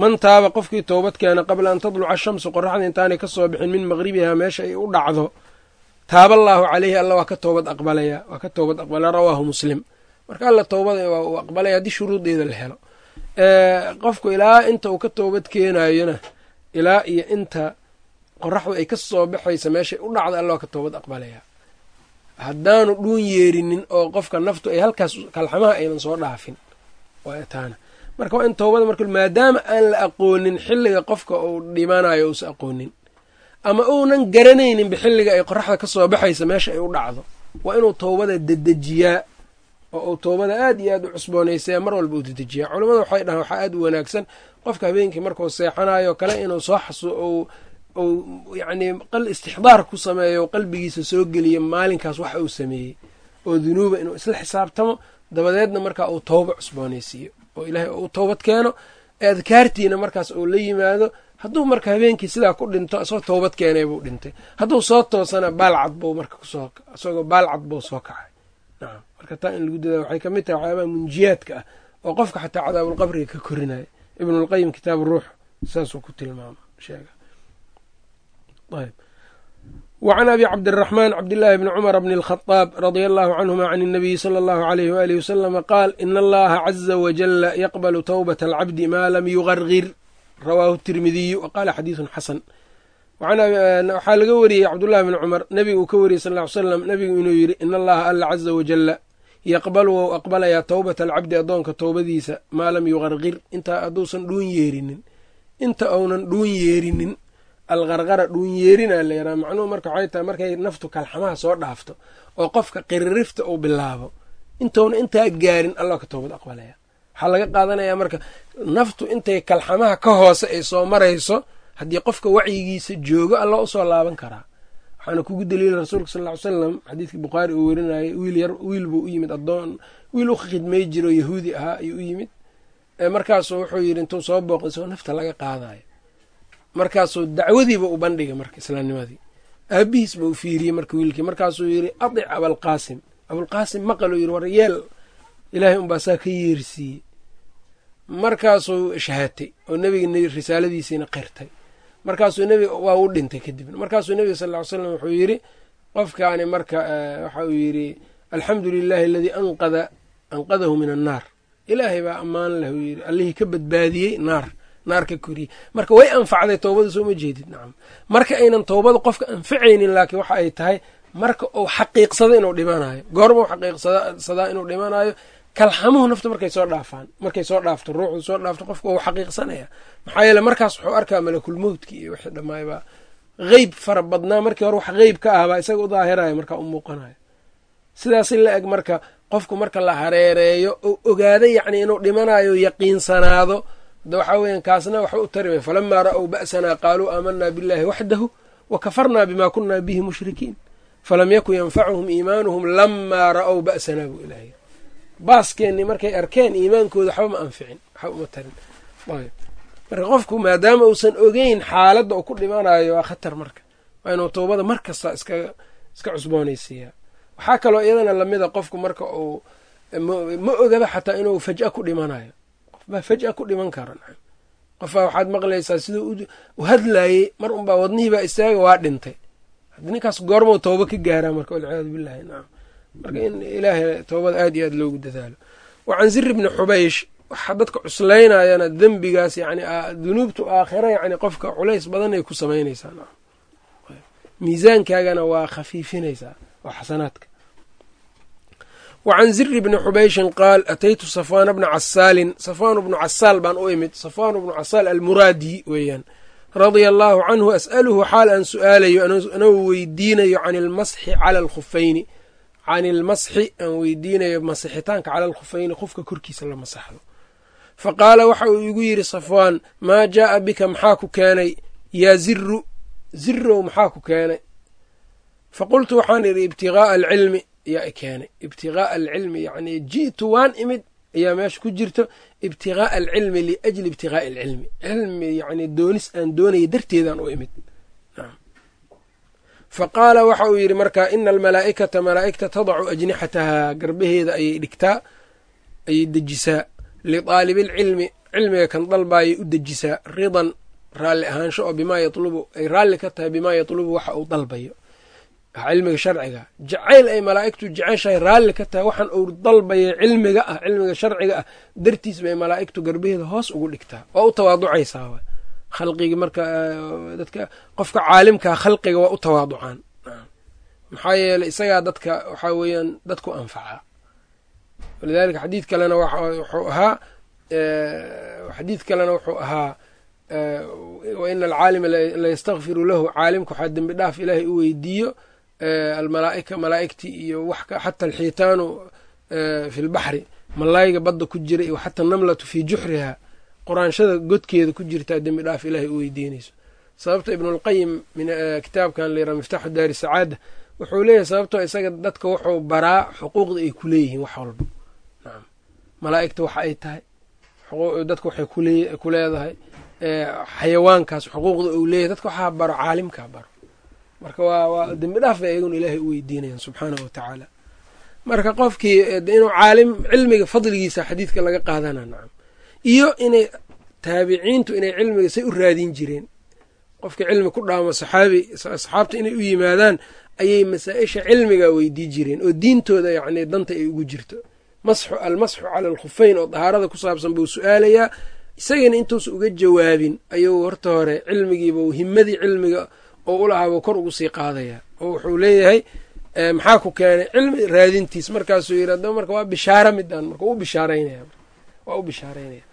man taaba qofkii toobad keena qabla an tadluca ashamsu qoraxda intaanay ka soo bixin min maqribihaa meesha ay u dhacdo taaba allaahu caleyhi alla waa ka toobad aqbalaya waa ka toobad aqbalaya rawaahu muslim marka alla toobada waa uu aqbalaya haddii shuruudeeda la helo qofku ilaa inta uu ka toobad keenayona ilaa iyo inta qoraxdu ay ka soo baxaysa meeshay u dhacda waa ka toobad aqbalaya. Haddaanu dhuun yeerinin oo qofka naftu ay halkaas kalxamaha aynan soo dhaafin taana. Marka waa in toobada marka maadaama aan la aqoonin xilliga qofka uu dhimanayo uusa aqoonin ama uunan garanayninba xilliga ay qoraxda ka soo baxaysa meesha ay u dhacdo waa inuu toobada dedejiyaa oo uu toobada aad iyo aad u cusboonaysaya mar walba uu dedejiyaa. Culamada waxay dhahaan waxaa aad u wanaagsan qofka habeenkii markuu seexanayo kale inuu soo xasu uu yacnii qal istixdaar ku sameeyo qalbigiisa soo geliyo maalinkaas waxa uu sameeyey oo dunuuba inuu isla xisaabtamo. Dabadeedna markaa uu tooba cusboonaysiiyo oo ilaahay u toobad keeno adkaartiina markaas uu la yimaado hadduu marka habeenkii sidaa ku dhinto isagoo toobad keenay buu dhintay. Hadduu soo toosana baalcad buu marka ku soo isagoo baalcad buu soo kacay. Nacam marka taa in lagu dadaao waxay ka mid tahay waxyaabaha munjiyaadka ah oo qofka xataa cadaabulqabriga ka korinaya ibnulqayim kitaabu ruux saasuu ku tilmaamo sheega. Wacan abi cabdiraxmaan cabdillaahi bni cumar bni alkhadaab radia allahu canhuma can innabiyi sala allahu alayh waalihi wasalama qaal ina allaha caza wajalla yaqbalu towbata alcabdi maa lam yugargir rawaahu tirmidiyu waqaala xadiidun xasan eh, waxaa laga wariyey cabdullahi bni cumar nebiga ka wariyey sal l ly slam nebigu inuu yidhi in allaha alla caza wajalla yaqbalu wou aqbalayaa towbata alcabdi addoonka towbadiisa maa lam yuqarqir. Intaa hadduusan dhuun yeerinin inta uunan dhuun yeerinin alqarqara dhuun yeerinaa la yaraa macnuhu marka waxay tahay markay naftu kalxamaha soo dhaafto oo qofka qiririfta uu bilaabo intuuna intaa gaarin allah ka toobad aqbalaya. Waxaa laga qaadanayaa marka naftu intay kalxamaha ka hoose ay soo marayso haddii qofka wacyigiisa joogo alla u soo laaban karaa waxaana kugu daliila rasuulka sal ly salam xadiidkii bukhaari uu werinayay wiil buu u yimid adoon wiil u khidmay jiro yahuudi ahaa ayuu u yimid. Markaasuu wuxuu yidhi intuu soo booqday isagoo nafta laga qaadayo. Markaasuu dacwadiiba u bandhigay marka islaamnimadii. Aabihiis ba u fiiriyey marka wiilkii. Markaasuu yidhi adic abalqaasim abulqaasim maqaluu yidhi war yeel ilaahay unbaa saa ka yeersiiyey. Markaasuu shahaatay oo nebiga risaaladiisiina qirtay markaasuu nebiga waa u dhintay kadibna. Markaasuu nebiga sal ly slam wuxuu yidhi qofkaani marka waxa uu yidhi alxamdu lilahi aladii anqada anqadahu min annaar. Ilaahay baa ammaan leh uu yidhi allihii ka badbaadiyey naar naar ka koriyey. Marka way anfacday toobada soo ma jeedid nacam. Marka aynan toobada qofka anficaynin laakiin waxa ay tahay marka uu xaqiiqsado inuu dhimanayo goorma u xaqiiqsadaa inuu dhimanayo kalxamuhu nafta markay soo dhaafaan markay soo dhaafto ruuxdu soo dhaafto qofka uu xaqiiqsanaya. Maxaa yeele markaas wuxuu arkaa malakulmowdki iyo wixii dhammaayba qeyb fara badnaa markii hore wax qeyb ka ahbaa isaga u daahirayo markaa u muuqanayo sidaasi la eg marka qofku marka la hareereeyo oo ogaada yacni inuu dhimanayo yaqiinsanaado da waxaa weyan kaasna waxba u tarimay falamaa ra'w ba'sanaa qaaluu aamanaa biاllahi waxdahu wa kafarnaa bima kunaa bihi mushrikiin. Falam yakun yanfacuhum iimaanuhum lamaa ra'w ba'sanaa buu ilahay baaskeenni markay arkeen iimaankooda waxba ma anficin waxba uma tarin. Marka qofku maadaama uusan ogeyn xaaladda uu ku dhimanayo waa khatar marka. Waa inuu towbada mar kasta iska iska cusboonaysiiyaa. Waxaa kaloo iyadana lamida qofku marka uu ma ogaba xataa inuu faj'a ku dhimanayo qofbaa faj'a ku dhiman kara qofbaa waxaad maqlaysaa siduu u hadlaayey mar unbaa wadnihiibaa istaaga waa dhintay. Ninkaas goormau tooba ka gaaraa marka walciyaadu billahi nacam marka in ilaahay toobada aad iyo aad loogu dadaalo. Wa can ziri bni xubaysh waxaa dadka cuslaynayana dembigaas yani dunuubtu aakhira yani qofka culays badan ay ku samaynaysaa miisaankaagana waa khafiifinaysaa oo xasanaadka. Wa can ziri bni xubayshin qaal ataytu safwaana bna casaalin safwaan bnu casaal baan u imid safwaan bnu casaal almuraadi weeyaan. Radia allaahu canhu as'aluhu xaal aan su'aalayo anoo weydiinayo can ilmasxi cala alkhufayni can ilmasxi aan weydiinayo masixitaanka cala alkhufayni qofka korkiisa la masaxdo. Fa qaala waxa uu igu yidhi safwaan maa jaa'a bika maxaa ku keenay? Yaa ziru zirow maxaa ku keenay? Fa qultu waxaan idhi ibtigaaa alcilmi. Yaa i keenay. Ibtigaaa alcilmi yacnii ji'tu waan imid ayaa meesha ku jirto. Ibtigaaa alcilmi liajli ibtigaai alcilmi. Cilmi yacni doonis aan doonaya darteedaan u imid fa qaala waxa uu yidhi markaa ina almalaa'ikata malaa'igta tadacu ajnixatahaa garbaheeda ayay dhigtaa ayay dejisaa. Lidaalibilcilmi cilmiga kan dalbaayay u dejisaa ridan raalli ahaansho oo bimaa yatlubu ay raalli ka tahay bimaa yatlubu waxa uu dalbayo. Cilmiga sharciga jacayl ay malaa'igtu jeceshahay raalli ka tahay waxaan uu dalbaya cilmiga ah cilmiga sharciga ah dartiis bay malaa'igtu garbaheeda hoos ugu dhigtaa. Waa u tawaaducaysaa khalqigi marka dadka qofka caalimkaa khalqiga waa u tawaaducaan. Maxaa yeeley isagaa dadka waxaa weeyaan dadku anfacaa. Walidaalika xadiid kalena wuxuu ahaa xadiid kalena wuxuu ahaa wa ina alcaalima layastakfiru lahu caalimka waxaa dembi dhaaf ilaahay u weydiiyo almalaaika malaa'igtii iyo wax xata alxiitaanu fi lbaxri malaayiga badda ku jira iyo xata namlatu fii juxriha qoraanshada godkeeda ku jirtaa dembi dhaaf ilaahay u weydiinayso. Sababta ibnulqayim min kitaabkan layra miftaxu daari sacaada wuxuu leeyahay sababtoo isaga dadka wuxuu baraa xuquuqda ay ku leeyihiin wax walba. Nacam malaa'igta waxa ay tahay. Dadka waxay ku leedahay xayawaankaas xuquuqda uu leeyahay. Dadka waxaa baro caalimkaa baro. Marka waa dembi dhaaf bay ayaguna ilaahay u weydiinayaan wa tacaala. Marka qofkii inuu caalim cilmiga fadligiisa xadiidka laga qaadana nacam iyo inay taabiciintu inay cilmiga say u raadin jireen. Qofka cilmi ku dhaamo saxaabi asxaabta inay u yimaadaan ayay masaa-isha cilmiga weydii jireen oo diintooda yacni danta ay ugu jirto. Masxu almasxu cala alkhufeyn oo dahaarada ku saabsan buu su'aalayaa. Isagana intuusa uga jawaabin ayuu horta hore cilmigiiba himadii cilmiga oo u lahaabuu kor ugu sii qaadayaa. Oo wuxuu leeyahay maxaa ku keenay? Cilmi raadintiis markaasuu yiri adaba marka waa bishaara midaan marka u bishaaraynaya waa u bishaaraynaya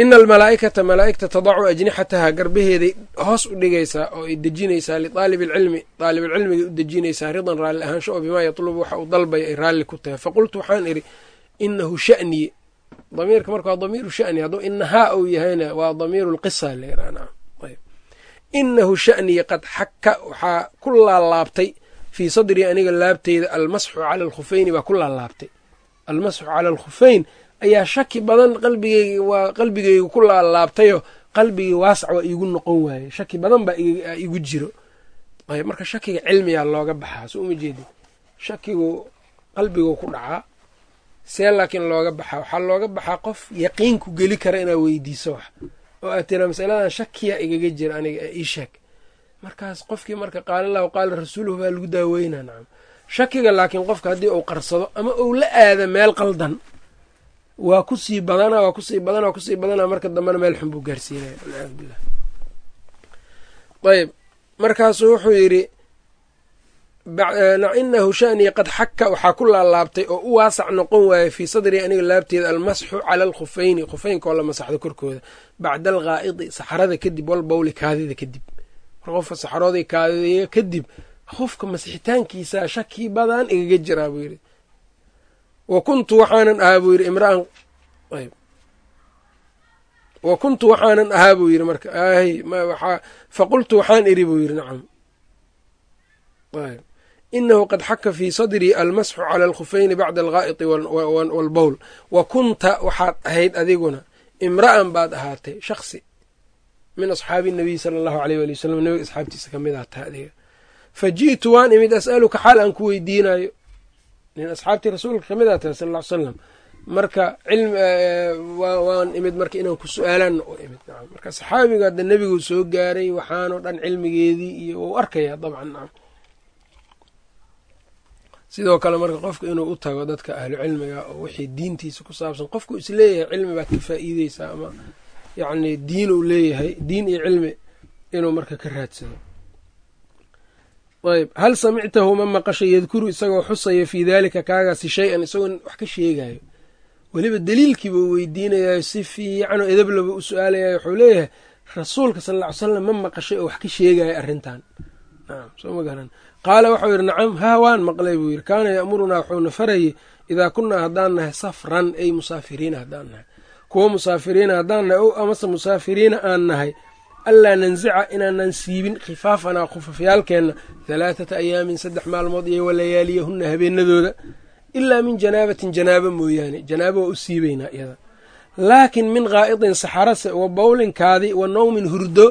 ina almalaa'ikata malaa'igta tadacu ajnixataha garbaheeday hoos u dhigaysaa oo ay dejinaysaa liaalibi alcilmi daalibilcilmigay u dejinaysaa ridan raalli ahaansho oo bimaa yatlubu waxa uu dalbaya ay raalli ku tahay. Faqultu waxaan idhi inahu sha'niye damiirka marka waa damiiru sha'ni hadduu inahaa uu yahayna waa damiiru lqisa inahu sha'niye qad xaka waxaa ku laalaabtay. Fii sadrii aniga laabteyda almasxu cala alkhufeyni baa ku laalaabtay. Almasxu cala alkhufeyn ayaa shaki badan qalbigeyga waa qalbigeyga ku laalaabtayo qalbigii waasac waa iigu noqon waaye. Shaki badan baa igu jiro. Ayb marka shakiga cilmiyaa looga baxaa so uma jeedi shakigu qalbigu ku dhacaa see laakiin looga baxaa. Waxaa looga baxaa qof yaqiinku geli kara inaad weydiiso wax. Oo aad tira masaladan shakiya igaga jira aniga ii sheeg. Markaas qofkii marka qaala allahu qaala rasuuluhu baa lagu daaweynaa nacam shakiga laakiin qofka haddii uu qarsado ama uu la aado meel qaldan waa ku sii badana waa ku sii badana waa ku sii badana. Marka dambena meel xun buu gaarsiinaya. Walciyaadu billah ayb markaasuu wuxuu yidhi inahu shanii qad xaka waxaa ku laalaabtay oo u waasac noqon waayey fii sadrii aniga laabteeda almasxu cala alkhufeyni khufeynkaoo la masaxdo korkooda. Bacda alghaa'idi saxarada kadib walbowli kaadida kadib. Mar qofka saxarooday kaadiya kadib qofka masixitaankiisa shaki badan igaga jiraa buu yidhi wa kuntu waxaanan ahaa buu yidhi imraan wa kuntu waxaanan ahaa buu yidhi marka faqultu waxaan idhi buu yidhi nacam. Inahu qad xaka fii sadrii almasxu cala alkhufeyni bacda alghaa'iti walbowl wa kunta waxaad ahayd adiguna imra'an baad ahaatay shaksi min asxaabi nabiy sala allahu aleyh wali wasalam nabiga asxaabtiisa ka mid ahata adiga. Fa waan imid as'aluka xaal aan ku weydiinayo nin asxaabtii rasuulka ka mid ah tahay sal ll ly slam marka waan imid marka inaan ku su'aalanna u imid marka saxaabiga hadda nebiguu soo gaaray waxaanoo dhan cilmigeedii iyo wau arkayaa dabcan sidoo kale marka qofka inuu u tago dadka ahlu cilmiga oo wixii diintiisa ku saabsan qofku is leeyahay cilmi baad ka faa'iideysaa ama yacni diin uu leeyahay diin iyo cilmi inuu marka ka raadsado ayb hal samictahu ma maqashay yadkuru isagoo xusaya fii daalika kaagaasi shay-an isagoo wax ka sheegayo weliba daliilkiiba u weydiinayayo si fiicanoo edablaba u su'aalayayo wuxuu leeyahay rasuulka sal lla ly slam ma maqashay oo wax ka sheegayo arrintan. Soo ma garan. Qaala waxau yidhi nacam haa waan maqlay buu yidhi. Kaana ya'murunaa wuxuuna farayay idaa kunnaa haddaan nahay safran ay musaafiriina haddaan nahay. Kuwo musaafiriina haddaan nahay o amase musaafiriina aan nahay allaa nansica inaanan siibin khifaafanaa khufafyaalkeenna halaathata ayaamin saddex maalmood iyo walayaaliyahunna habeenadooda ilaa min janaabatin janaabo mooyaane janaabo waa u siibaynaa iyada. Laakin min qaa'idin saxarase wa bowlinkaadi wa nawmin hurdo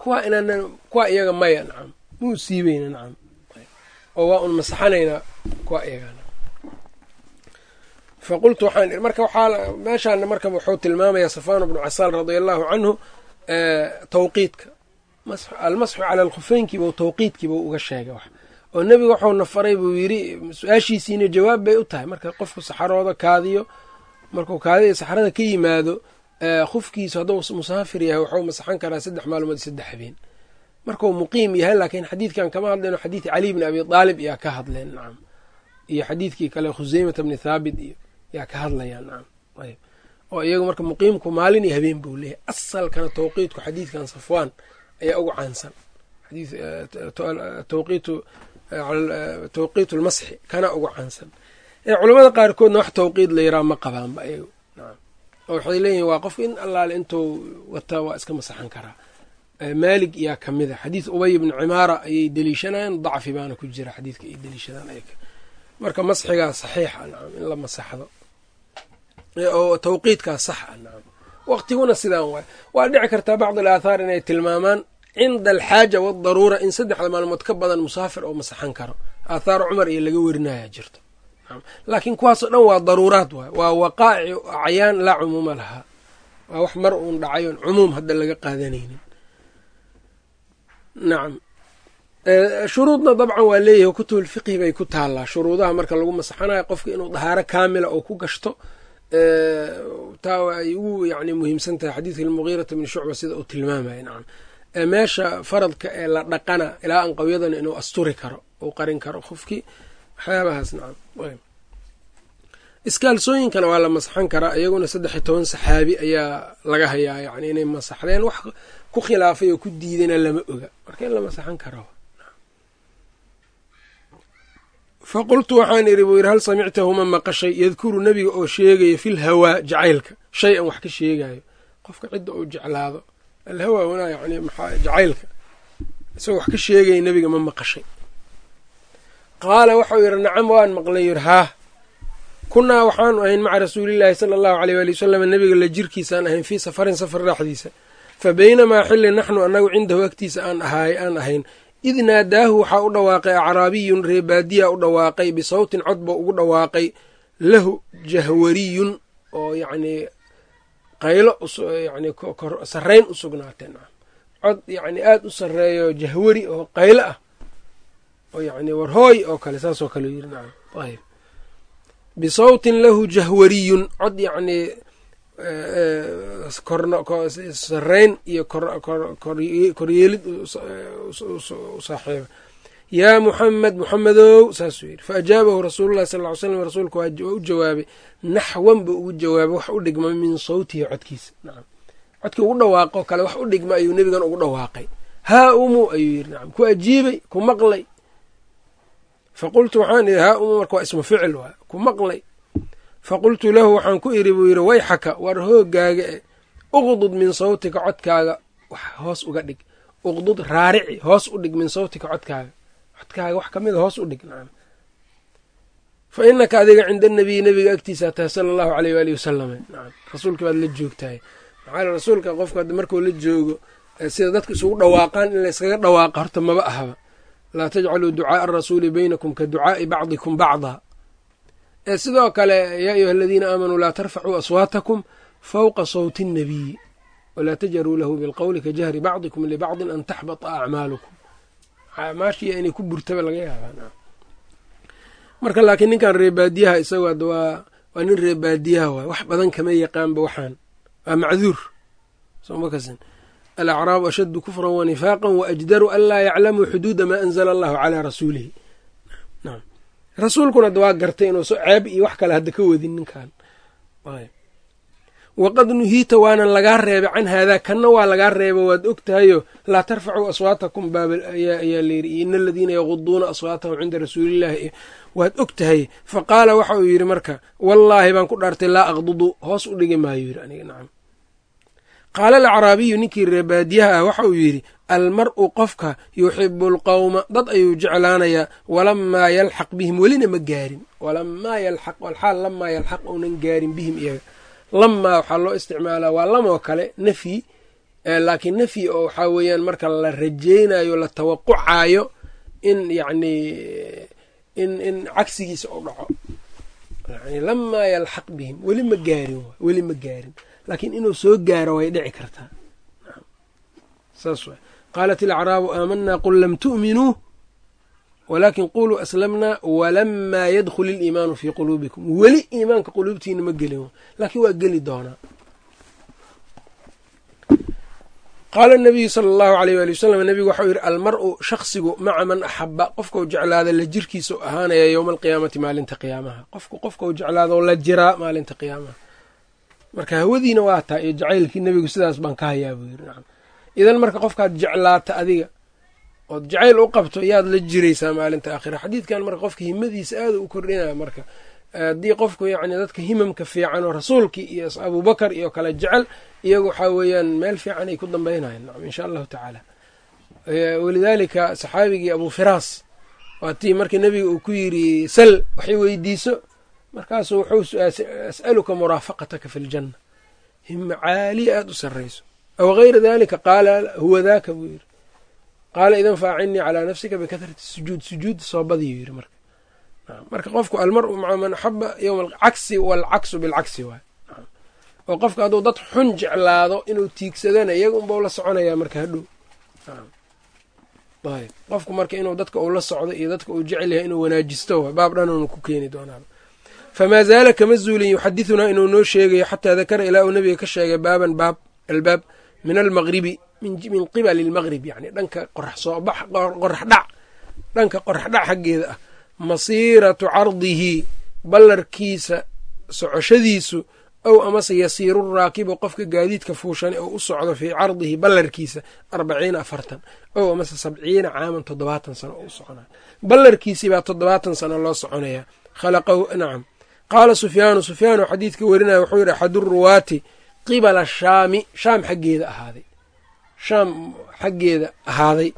kuwa inaanan kuwa iyaga maya nacam muu siibayna nacam. Oo waa un masaxanaynaa kuwa iyaga faqultu waxaan marka waxaa meeshaana marka wuxuu tilmaamayaa safaan bnu casaal radia allahu canhu tawqiidka. Almasxu cala alkhufeynkiibuu tawqiidkiibuu uga sheegay wax. Oo nebiga waxuuna faray buu yidhi su'aashiisiina jawaab bay u tahay. Marka qofku saxarooda kaadiyo markuu kaadiyo saxarada ka yimaado khufkiisu hadduu musaafir yahay waxuu masaxan karaa saddex maalmood iyo saddex habeen. Markuu muqiim yahay laakiin xadiidkan kama hadleen xadiid cali bni abi aalib yaa ka hadleen nacam iyo xadiidkii kale khuseymata bni thaabit iyo yaa ka hadlayaan nacam ayb oo iyagu marka muqiimku maalin iyo habeen buu leeyahay. Asalkana tawqiidku xadiidkan safwaan ayaa ugu caansan. Tawqiitu lmasxi kana ugu caansan. Culamada qaarkoodna wax tawqiid la yaraa ma qabaanba iyagu oo waxay leeyihiin waa qofka in allaale intuu wataa waa iska masaxan karaa. Maalig yaa ka mid a. Xadiid ubay bni cimaara ayay deliishanayaan dacfi baana ku jira xadiidka ay deliishadaan marka masxigaa saxiixa in la masaxdo oo tawqiidkaa sax a nacam waqtiguna sidaan waay. Waa dhici kartaa bacd al aathaar inay tilmaamaan cinda alxaaja waadaruura in saddexda maalmood ka badan musaafir oo masaxan karo. Aathaar cumar iyo laga werinaya jirto. Laakiin kuwaasoo dhan waa daruuraad waay. Waa waqaaci acyaan laa cumuuma lahaa waa wax mar uun dhacayoon cumuum hadda laga qaadanaynin. Nacam shuruudna dabcan waa leeyahay kutubul fiqhi bay ku taallaa. Shuruudaha marka lagu masaxanayo qofka inuu dahaaro kaamila oo ku gashto taa ay ugu yani muhiimsan tahay xadiidka almugiirata bni shucba sida uu tilmaamaya nacam meesha faradka ee la dhaqana ilaa anqawyadana inuu asturi karo uu qarin karo qofkii waxyaabahaas nacam iskaalsooyinkana waa la masaxan karaa iyaguna saddex iyo toban saxaabi ayaa laga hayaa yani inay masaxdeen wax ku khilaafay oo ku diidana lama oga. Marka in la masaxan karo fa qultu waxaan idhi buu yidhi hal samictahu ma maqashay yadkuru nebiga oo sheegaya fil hawaa jacaylka shay an wax ka sheegayo qofka cidda uu jeclaado alhawaa wana yani jacaylka isagoo wax ka sheegaya nebiga ma maqashay qaala waxau yidhi nacam waan maqlay yidhi haah kunnaa waxaanu ahayn maca rasuulillaahi sala allahu aleyh waali wasalam nebiga la jirkiisaan ahayn fii safarin safar dhexdiisa fa baynamaa xilli naxnu annagu cindahu agtiisa aan ahayn id naadaahu waxaa u dhawaaqay acraabiyun reebaadiya u dhawaaqay bisawtin cod buu ugu dhawaaqay lahu jahwariyun oo yacnii qaylo yani sarrayn u sugnaateen cod yacni aada u sarreeyo jahwari oo qaylo ah oo yacni warhooy oo kale saasoo kale yiri nacam ayb bisawtin lahu jahwariyun cod yacnii sarrayn iyo koryeelid u yaa muxamed muxamedow saasuu yidhi fa ajaabahu rasuululahi sal ly slam rasuulka waa u jawaabay naxwan buu ugu jawaabay wax u dhigma min sawtihi codkiisa. Codkii ugu dhawaaqoo kale wax u dhigma ayuu nebigan ugu dhawaaqay. Haa umu ayuu yidhi nacam ku ajiibay ku maqlay. Fa qultu waxaan idhi haa umu marka waa ismu ficil waay ku maqlay faqultu lahu waxaan ku idhi buu yidhi wayxaka war hoogaaga e uqdud min sawtika codkaaga. Wax hoos uga dhig. Uqdud raarici hoos u dhig min sawtika codkaaga. Codkaaga wax kamida hoos u dhig fa inaka adiga cinda anabiyi nebiga agtiisaa tahay sala allahu aleyh waalihi wasalama nacam rasuulka baad la joogtahay. Maxaa rasuulka qofka markuu la joogo sida dadka isugu dhawaaqaan in layskaga dhawaaqa horta maba ahaba. Laa tajcaluu ducaaa arasuuli baynakum ka ducaa'i bacdikum bacdaa sidoo kale yaa ayuha aladiina aamanuu laa tarfacuu aswaatakum fawqa sawti الnabiyi walaa tajharuu lahu bilqowli ka jahri bacdikum libacdin an taxbata acmaalukum. Maashiya inay ku burtaba laga yaabaa marka laakiin ninkan reebaadiyaha isagu ad waa waa nin reebaadiyaha waay wax badan kama yaqaanba waxaan. Waa macduur somakas alacraabu ashaddu kufran wanifaaqa waajdaru an laa yaclamuu xuduuda maa anzla allahu calaa rasuulihi rasuulkuna waa gartay inuu so ceeb iyo wax kale hadda ka wadin ninkan waqad nuhiita waana lagaa reebay can haadaa kanna waa lagaa reeba waad og tahayo laa tarfacuu aswaatakum baab ayaa layidhi ina aladiina yaquduuna aswaatahum cinda rasuulillahi waad og tahay fa qaala waxa uu yidhi marka wallaahi baan ku dhaartay laa aqdudu hoos u dhigi maayo yidhi aniga nacam qaala alacraabiyu ninkii reebaadiyaha ah waxa uu yidhi almar-u qofka yuxibu alqowma dad ayuu jeclaanayaa walamaa yalxaq bihim welina ma gaarin. Walamaa yalxaq alxaal lamaa yalxaq uunan gaarin bihim iyaga. Lamaa waxaa loo isticmaalaa waa lamoo kale nafyi. Laakiin nafyi oo waxaa weeyaan marka la rajaynayo la tawaqucaayo in yacnii in in cagsigiisa u dhaco. Yani lamaa yalxaq bihim weli ma gaarin weli ma gaarin laakiin inuu soo gaaro way dhici kartaa. Qaalat ilacraabu aamanaa qul lam tu'minuu walaakin quluu aslamnaa walamaa yadkhul iliimaanu fii quluubikum. Weli iimaanka quluubtiina ma gelin. Laakiin waa geli doonaa. Qaala nabiyu sala allahu aleyh waali wasalam nabigu waxau yidhi almar-u shaksigu maca man axaba qofkau jeclaada la jirkiisa ahaanaya yowma alqiyaamati maalinta qiyaamaha. Qofku qofkau jeclaadoo la jiraa maalinta qiyaamaha marka hawadiina waa taa iyo jacaylkii nebigu sidaas baan ka hayaa buu yidhi nacam. Idan marka qofkaad jeclaata adiga ood jacayl u qabto yaad la jiraysaa maalinta aakhira. Xadiidkan marka qofka himadiisa aada u kordhinaya marka haddii qofku yacni dadka himamka fiican oo rasuulkii iyo abubakar iyo kale jecel iyagu waxaa weeyaan meel fiican ay ku dambaynayan nacam insha allahu tacaala. Walidaalika saxaabigii abu firaas waa tii markii nebiga uu ku yidhi sal waxay weydiiso markaasuu wuxuu as'aluka muraafaqataka fi ljanna hima caaliya aada u sarrayso. Aw gayra dalika qaala huwa daaka buu yidhi. Qaala idan faacinnii calaa nafsika bikahrati sujuud sujuud soo badiyuu yidhi marka. Marka qofku almaru man axaba yowma alcagsi waalcaksu bilcagsi waay oo qofka hadduu dad xun jeclaado inuu tiigsadana iyaga unbau la soconayaa marka hadhow ayb qofku marka inuu dadka uu la socdo iyo dadka uu jecel yahay inuu wanaajisto waay baab dhanunu ku keeni doonaaba famaa zaala kama zuulin yuxadithunaa inuu noo sheegayo xataa dakara ilaa uu nabiga ka sheegay baaban baab albaab min almaqribi min qibali almaqrib yani dhanka qorax soobax qorax dhac dhanka qorax dhac xaggeeda ah masiiratu cardihi ballarkiisa socoshadiisu ow amase yasiiru raakibu qofka gaadiidka fuushan oo u socdo fii cardihi ballarkiisa arbaciina afartan ow amase sabciina caaman toddobaatan sano oo u soconaya ballarkiisii baa toddobaatan sano loo soconayaa khalaqahu nacam qaala sufyaanu sufyaanu xadiidka werinaya wuxuu yidhi axadu ruwaati qibala shaami shaam xaggeeda ahaaday shaam xaggeeda ahaaday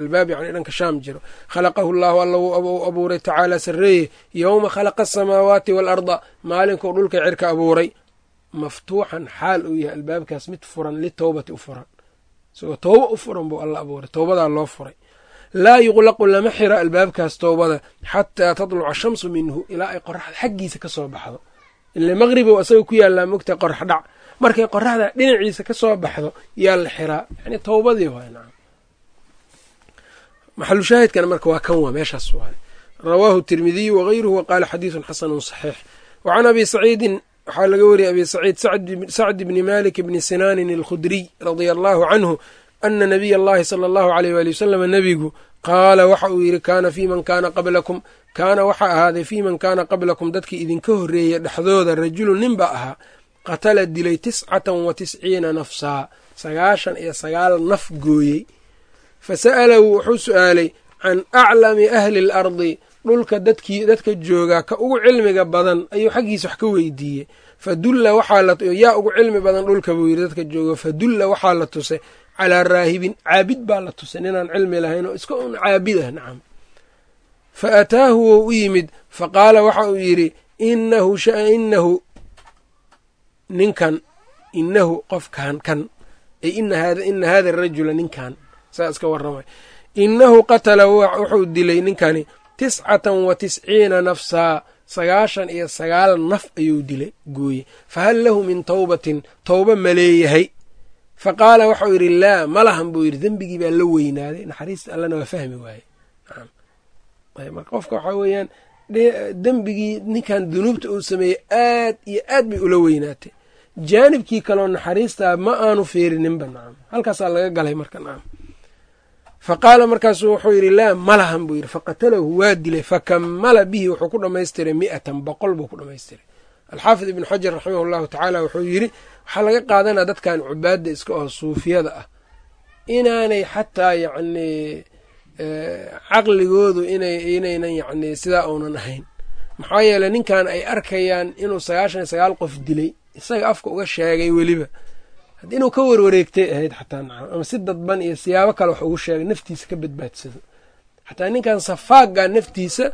albaab yani dhanka shaam jiro khalaqahu llaahu alla wuu abuuray tacaala sarreeye yowma khalaqa asamaawaati waalarda maalinkuu dhulka cirka abuuray maftuuxan xaal uu yahay albaabkaas mid furan litowbati u furan isagoo towba u furan buu alla abuuray towbadaa loo furay laa yuqlaqu lama xira albaabkaas towbada xataa tatluca shamsu minhu ilaa ay qoraxda xaggiisa ka soo baxdo. Ile maqribow asaga ku yaallaa mogta qorax dhac. Markay qoraxda dhinaciisa ka soo baxdo yaa la xiraa. Yani towbadii waay nacam maxalu shaahidkana marka waa kan waa meeshaas waay. Rawaahu tirmidiyu wagayruhu waqaala xadiidun xasanun saxiix. Wa abi saciidin waxaa laga wariyay abi saciid sacd bni malik bni sinaanin alkhudriy radia allahu canhu ana nabiy allahi sala allahu aleyh waali wasalam nebigu qaala waxa uu yidhi kaana fii man kaana qablakum kaana waxaa ahaaday fii man kaana qablakum dadkii idinka horreeya dhexdooda rajulun nin baa ahaa qatala dilay tiscatan wa tisciina nafsaa sagaashan iyo sagaal naf gooyey fa sa'alahu wuxuu su'aalay can aclami ahli l ardi dhulka dadkii dadka joogaa ka ugu cilmiga badan ayuu xaggiisa wax ka weydiiyey fadulla waxaa yaa ugu cilmi badan dhulka buu yidhi dadka jooga fadulla waxaa la tusay calaa raahibin caabid baa la tusay ninaan cilmi lahayn oo iska un caabid ah nacam. Fa ataahu wou u yimid fa qaala waxa uu yidhi inahu inahu ninkan inahu qofkan kan ay ina hada arajula ninkan. Saa iska warramay. Inahu qatala wuxuu dilay ninkani tiscatan wa tisciina nafsaa sagaashan iyo sagaal naf ayuu dilay gooye. Fahal lahu min towbatin towba ma leeyahay fa qaala waxau yidhi laa malahan buu yidhi. Dembigii baa la weynaaday. Naxariista allana waa fahmi waaye. Qofka waxaa weeyaan dembigii ninkan dunuubta uu sameeyey aad iyo aad bay ula weynaatay. Jaanibkii kaleo naxariistaa ma aanu fiirininba nacam halkaasaa laga galay marka nacam fa qaala markaasuu wuxuu yidhi laa malahan buu yidhi. Faqatalahu waa dilay. Fakamala bihi wuxuu ku dhammaystiray mi'atan boqol buu ku dhammaystiray alxaafid ibnu xajar raximah llahu tacaala wuxuu yidhi waxaa laga qaadanaa dadkan cubaadda iska oo suufiyada ah. Inaanay xataa yacnii caqligoodu inaynan yacnii sidaa uunan ahayn. Maxaa yeeley ninkan ay arkayaan inuu sagaashan iyo sagaal qof dilay isaga afka uga sheegay weliba. Inuu ka warwareegtay ahayd xataa ama si dadban iyo siyaabo kale wax ugu sheegay naftiisa ka badbaadsado xataa ninkan safaagaa naftiisa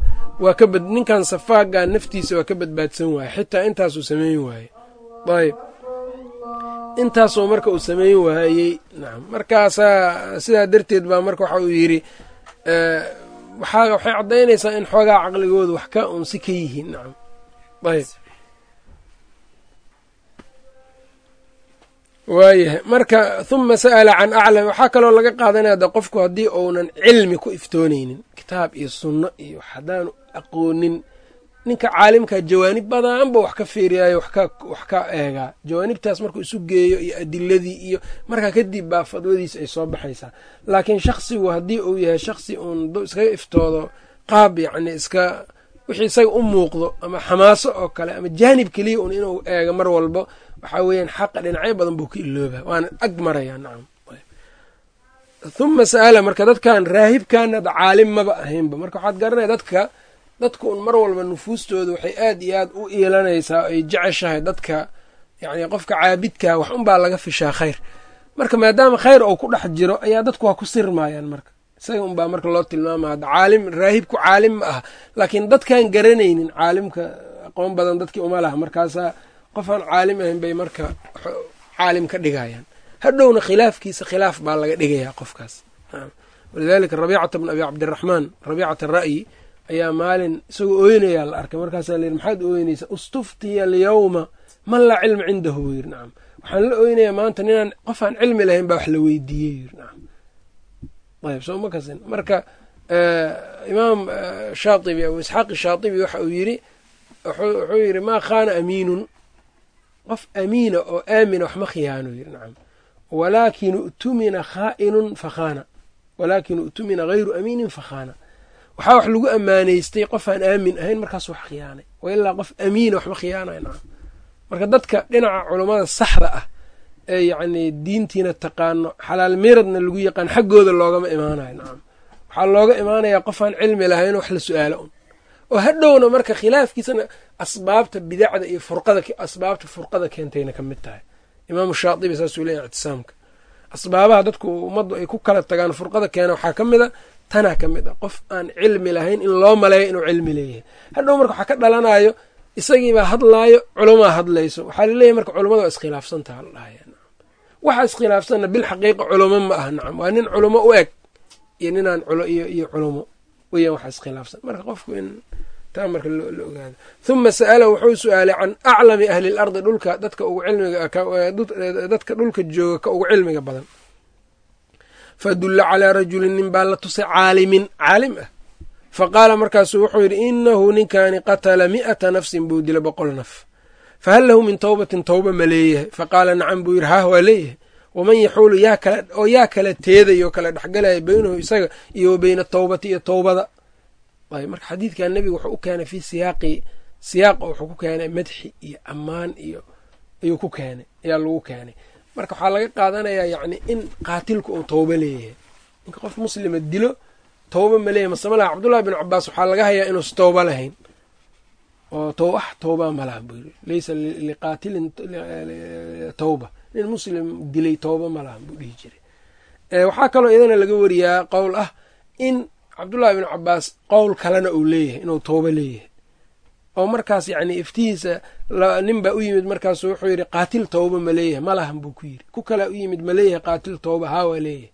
waa ka ninkan safaagaa naftiisa waa ka badbaadsan waaye xitaa intaasuu sameyn waaye. Ayb intaasoo marka uu sameyn waayey nacam markaasaa sidaa darteed baa marka waxa uu yidhi waxay caddaynaysaa in xoogaa caqligoodu wax ka un si ka yihiin. Nacam ayb waayahay marka huma sa'ala can aclam waxaa kaloo laga qaadanaya de qofku haddii uunan cilmi ku iftooneynin kitaab iyo sunno iyo haddaanu aqoonin ninka caalimka jawaanib badan ba wax ka fiiriyaayo wax ka eegaa. Jawaanibtaas markuu isu geeyo iyo adiladii iyo markaa kadib baa fadwadiisa ay soo baxaysaa. Laakiin shaksigu haddii uu yahay shaksi uun iskaga iftoodo qaab yacni iska wixii isaga u muuqdo ama xamaaso oo kale ama jaanib keliya un inuu eego mar walbo waxaa weeyaan xaqa dhinacyo badan buu ka ilooba waana ag marayaa nacam huma sa'ala marka dadkan raahibkan caalim maba ahaynba. Marka waxaad garanaya dadka dadka un mar walba nufuustooda waxay aad iyo aad u iilanaysaa ay jeceshahay dadka yacni qofka caabidkaa wax unbaa laga fishaa khayr. Marka maadaama khayr ou ku dhex jiro ayaa dadku waa ku sirmaayaan marka. Isaga unbaa marka loo tilmaama hadda caalim raahibku caalim ma aha. Laakiin dadkaan garanaynin caalimka aqoon badan dadkii uma laha. Markaasaa qof aan caalim ahayn bay marka caalim ka dhigayaan. Hadhowna khilaafkiisa khilaaf baa laga dhigayaa qofkaas. Walidalika rabiicata bn abi cabdiraxmaan rabiicata ra'yi ayaa maalin isagoo ooynayaa la arkay. Markaasaa la yidhi maxaad ooynaysaa? Ustuftiya alyawma man laa cilma cindahu buu yidhi. Nacam waxaan la ooynayaa maanta ninaan qof aan cilmi lahayn baa wax la weydiiyey yidhi. Nacam ayb soo ma marka imaam shaatibi abu isxaaq shaatibi waxa uu yidhi wuxuu yidhi maa khaana amiinun qof amiina oo aamina wax ma khiyaano yidhi nacam. Walaakin utumina khaa'inun fakhaana walaakin utumina hayru amiinin fakhaana waxaa wax lagu ammaanaystay qof aan aamin ahayn markaas wax khiyaanay. Wa ilaa qof amiina waxma khiyaanay nacam. Marka dadka dhinaca culummada saxda ah ee yacni diintiina taqaano xalaal miradna lagu yaqaan xaggooda loogama imaanayo nacam. Waxaa looga imaanayaa qof aan cilmi lahayn wax la su'aalo un oo hadhowna marka khilaafkiisana asbaabta bidacda iyo furqada asbaabta furqada keentayna ka mid tahay. Imaamu shaatibi saasuu leeyahy ictisaamka. Asbaabaha dadku ummaddu ay ku kala tagaan furqada keena waxaa ka mid a tanaa ka mid a. Qof aan cilmi lahayn in loo maleeyo inuu cilmi leeyahay. Hadhow marka waxaa ka dhalanayo isagiibaa hadlaayo culamaa hadlayso. Waxaa laleeyahy marka culummada waa iskhilaafsantaha la dhahaya waxa iskhilaafsanna bilxaqiiqa culamo ma aha nacam waa nin culamo u eg iyo ninaan iyo culamo weyaan waxa iskhilaafsan. Marka qofku in taa marka la ogaado. Huma sa'ala wuxuu su'aalay can aclami ahli l ardi dhulka dadka ugu cilmiga dadka dhulka jooga ka ugu cilmiga badan. Fadulla calaa rajulin nin baa la tusay caalimin caalim ah. Fa qaala markaasu wuxuu yidhi inahu ninkani qatala mi'ata nafsin buu dila boqol naf. Fahal lahu min towbatin towba ma leeyahay. Faqaala nacam buu yidhi hah waa leeyahay. Waman yaxuulu oo yaa kala teedaya oo kala dhexgalaya beynahu isaga iyo wa beyna towbati iyo towbada marka xadiidkan nebiga wuxuu u keenay fii siyaaqi siyaaqa wuxuu ku keenay madxi iyo ammaan iyo ayuu ku keenay ayaa lagu keenay. Marka waxaa laga qaadanayaa yacni in qaatilku uu towba leeyahay. Ninka qof muslima dilo towba ma leeyahay masamalaha cabdullahi bin cabaas waxaa laga hayaa inuusa towba lahayn. Oo wax towba malaha buu yiri laysa liqaatilin towba nin muslim dilay towba malaha buu dhihi jiray. Waxaa kaloo iyadana laga wariyaa qowl ah in cabdullahi bin cabaas qowl kalena uu leeyahay inuu towba leeyahay. Oo markaas yacni iftihiisa nin baa u yimid markaasu wuxuu yidhi qaatil towba ma leeyahay malahan buu ku yidhi. Ku kalea u yimid ma leeyahay qaatil towba haa waa leeyahay.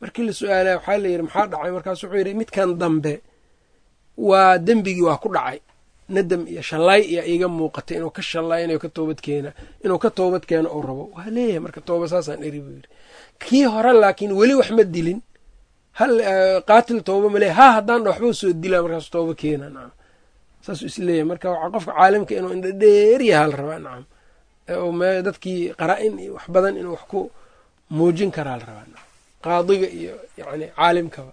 Markii la su'aalaya waxaa layidhi maxaa dhacay? Markaasu wuxuu yidhi midkan dambe waa dembigii waa ku dhacay. Nadam iyo shallaay iyo iiga muuqatay inuu ka shallaynayo ka toobad keena inuu ka toobad keeno uu rabo. Waa leeyahay marka tooba saasaan eri buu yidhi. Kii hore laakiin weli wax ma dilin qaatil tooba ma leeyahy ha haddaan dha waxbau soo dilaa markaasu tooba keena nacam saasuu is leeyahay. Marka waxaa qofka caalimka inuu indha dheeryaha la rabaa nacam m dadkii qaraa-in iyo wax badan inuu wax ku muujin karaa la rabaa nacam qaadiga iyo yacni caalimkaba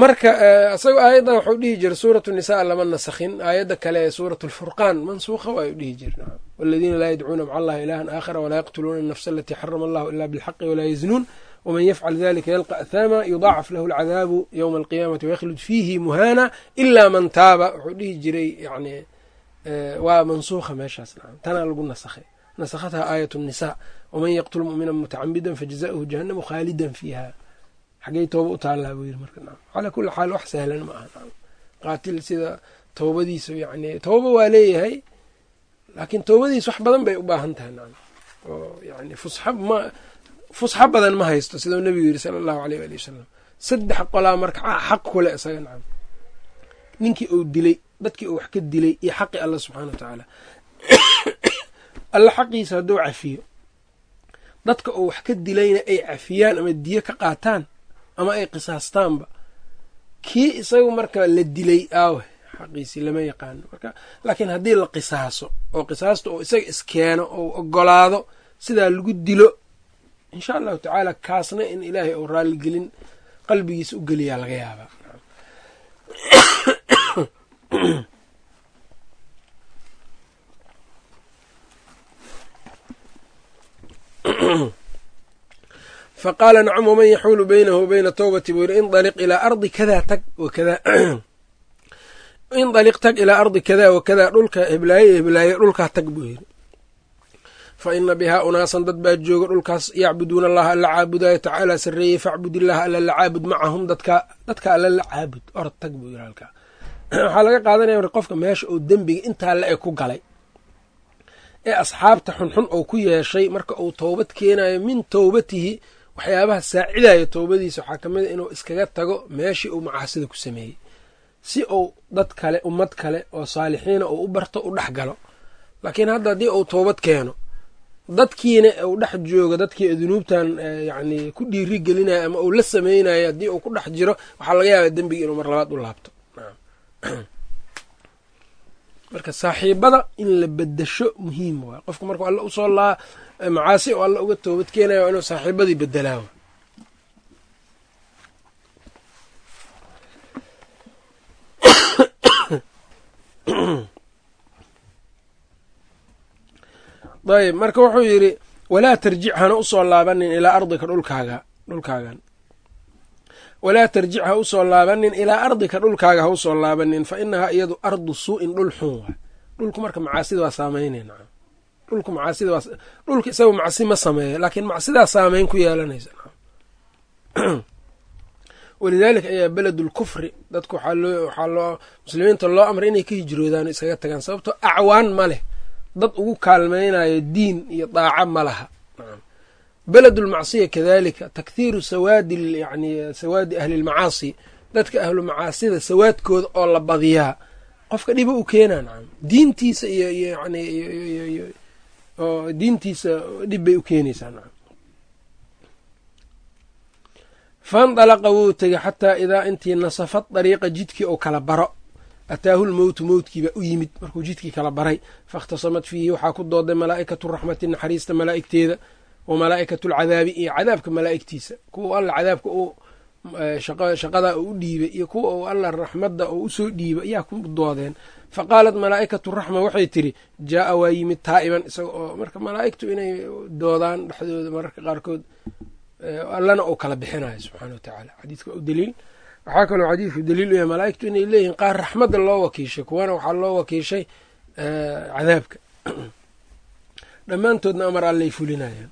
marka isagoo aayaddan waxuu dhihi jira suuratu nisaa lama nasakhin. Aayadda kale ee suuratu lfurqaan mansuuqa waayuu dhihi jira nacam waladiina laa yadcuuna maca allahi ilahan aakhara walaa yaqtuluuna anafsa alatii xarama allahu ila bilxaqi walaa yaznuun wman yafcal dalika yalqa ahaama yudaacaf lahu alcadaabu ywma alqiyaamati waykhlud fiihi muhaana ila man taaba wuxuu dhihi jiray yani waa mansuukha meeshaas tanaa lagu nasakhay nasakhatha aayat nisa waman yaqtul mu'mina mutacamidan fajazauhu jahannamu khaalidan fiiha xaggey tooba u taallaa buu yiri marka calaa kuli xaal wax sahlan ma aha qaatil sida toobadiisu yani tooba waa leeyahay laakiin toobadiis wax badan bay u baahan tahay fusxo badan ma haysto sidau nebigu yidhi sala allahu aleyh waali wasalam saddex qolaa marka xaq kule isaga nacam ninkii uu dilay dadkii uu wax ka dilay iyo xaqi alla subxaana wa tacaala. Alla xaqiisa hadduu cafiyo. Dadka uu wax ka dilayna ay cafiyaan ama diyo ka qaataan ama ay qisaastaanba kii isagu marka la dilay aawe xaqiisii lama yaqaano marka laakiin haddii la qisaaso oo qisaasta oo isaga iskeeno oo ogolaado sidaa lagu dilo insha allahu tacaala kaasna in ilaahay uu raalligelin qalbigiisa u geliyaa laga yaabaa. Faqaala nacam waman yaxuulu baynahu bayna towbati buu yidhi indaliq ilaa ardi kadaa tag wakada indaliq tag ilaa ardi kadaa wakadaa dhulka heblaaye heblaaye dhulkaa tag buu yidhi fa ina bihaa unaasan dad baa jooga dhulkaas yacbuduuna allaha alla caabudaayo tacaala sarreeyey facbud illaha alla la caabud macahum dadka dadka alla la caabud orod tag buu yidhi halkaa. Waxaa laga qaadanaya qofka meesha uu dembiga intaa la eg ku galay ee asxaabta xunxun uu ku yeeshay marka uu towbad keenayo min towbatihi waxyaabaha saacidayo towbadiisa waxaa ka mid a inuu iskaga tago meeshii uu macaasida ku sameeyey. Si uu dad kale ummad kale oo saalixiina uu u barto u dhex galo laakiin hadda haddii uu towbad keeno dadkiina uu dhex joogo dadkii dunuubtan yacni ku dhiiri gelinayo ama uu la sameynayo haddii uu ku dhex jiro waxaa laga yaabaa dembiga inuu mar labaad u laabto. Marka saaxiibada in la bedesho muhiim waay qofku markuu alla u soo laa macaasi oo alla uga toobad keenaya waa inuu saaxiibadii bedelaa ayb marka wuxuu yidhi walaa tarjic hana u soo laabanin ilaa ardika dhulkaaga dhulkaagan. Walaa tarjic ha u soo laabanin ilaa ardika dhulkaaga ha u soo laabanin fa inahaa iyadu ardu suu-in dhul xun waay dhulku marka macaasida waa saameynay nacam dhulku macaasida waa dhulka isaga macsi ma sameeyo laakiin macsidaa saameyn ku yeelanaysa walidaalika ayaa beledulkufri dadku waxaa loo muslimiinta loo amray inay ka hijroodaan iskaga tagaan sababtoo acwaan ma leh dad ugu kaalmeynayo diin iyo daaco ma laha. Beled lmacsiya kadalika takhiiru sawaadi yani sawaadi ahli lmacaasi dadka ahlu macaasida sawaadkooda oo la badiyaa. Qofka dhiba u keenaa nacam. Diintiisa iyo iyo yani oo diintiisa dhib bay u keenaysaa nacam. Faindalaqa wuu tegey xataa idaa intii nasafad dariiqa jidkii oo kala baro ataahu lmowtu mowtkiibaa u yimid markuu jidkii kala baray faاkhtasamad fiihi waxaa ku dooday malaa'ikatu raxmati naxariista malaa'igteeda wa malaa'ikatu alcadaabi iyo cadaabka malaa'igtiisa kuwa alla cadaabka uu shaqada uu u dhiibay iyo kuwa uu alla raxmadda uu u soo dhiibay ayaa ku doodeen faqaalat malaa'ikatu raxma waxay tidhi jaa'a waa yimid taa'iban isaga oo marka malaa'igtu inay doodaan dhexdooda mararka qaarkood allana uu kala bixinayo subxaana wa tacaala xadiidka u daliil waxaa kaloo xadiidku daliil u yahay malaa'igtu inay leeyihiin qaar raxmadda loo wakiishay kuwana waxaa loo wakiishay cadaabka. Dhammaantoodna amar allay fulinayaan.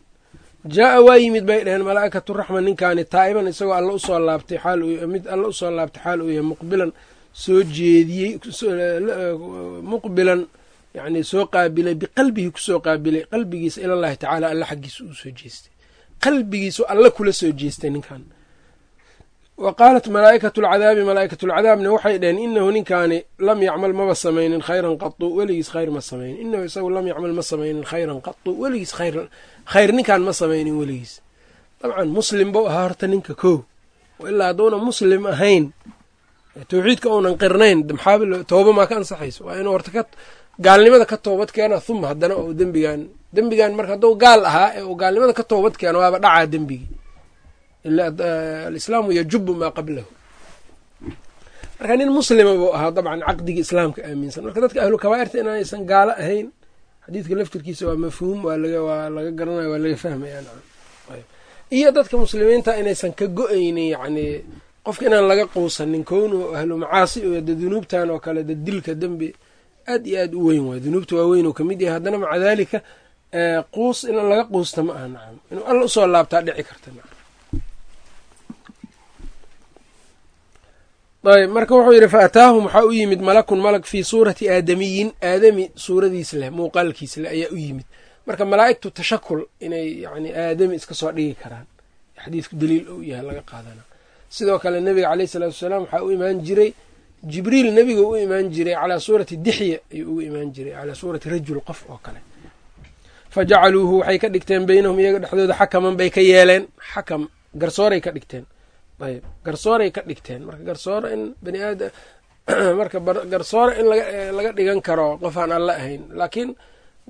Jaa'a waa yimid bay dhaheen malaa'ikatu raxma ninkaani taa'iban isagoo alla u soo laabtay xaal mid alla u soo laabtay xaal uu yahay muqbilan soo jeediyey muqbilan yacni soo qaabilay biqalbihi ku soo qaabilay qalbigiisa ilallahi tacaala alla xaggiisa uu soo jeestay. Qalbigiisu alla kula soo jeestay ninkan wa qaalat malaa'ikatu alcadaabi malaa'ikatu alcadaabna waxay dhaheen inahu ninkaani lam yacmal maba samaynin khayran qatu weligiis khayr ma samaynin inahu isagu lam yacmal ma samaynin khayran qatu weligiis khayr khayr ninkaan ma samaynin weligiis dabcan muslim buu ahaa horta ninka kow ilaa hadduuna muslim ahayn tawxiidka uunan qirnayn maxaaba tooba maa ka ansaxayso waa inuu horta gaalnimada ka toobad keena huma haddana oo dembigan dembigan marka hadduu gaal ahaa ee uu gaalnimada ka toobad keeno waaba dhacaa dembigii alislaamu yajubu maa qablahu marka nin muslima buu ahaa dabcan caqdigii islaamka aaminsan marka dadka ahlu kabaa'irta inaanaysan gaalo ahayn xadiidka laftirkiisa waa mafhuum waa laga garanaya waa laga fahmaya iyo dadka muslimiinta inaysan ka go'aynin yacni qofka inaan laga quusanin kownu ahlu macaasi oo de dunuubtan oo kale de dilka dembi aad iyo aad u weyn waay dunuubta waa weyn uu ka mid yahay haddana maca daalika quus in laga quusta ma aha nacam inuu alla u soo laabtaa dhici karta ayb marka wuxuu yidhi fa ataahum waxaa u yimid malakun malag fii suurati aadamiyin. Aadami suuradiis leh muuqaalkiis leh ayaa u yimid. Marka malaa'igtu tashakul inay yani aadami iska soo dhigi karaan. Xadiidku daliil ou yahay laga qaadana. Sidoo kale nebiga caleyh isalaatu wasalaam waxaa u imaan jiray jibriil nebiga u imaan jiray calaa suurati dixya ayuu ugu imaan jiray calaa suurati rajul qof oo kale. Fa jacaluuhu waxay ka dhigteen beynahum iyaga dhexdooda xakaman bay ka yeeleen. Xakam garsooray ka dhigteen ayb garsooray ka dhigteen. Marka garsooro in bani aadam marka garsooro in laga dhigan karo qofaan alla ahayn. Laakiin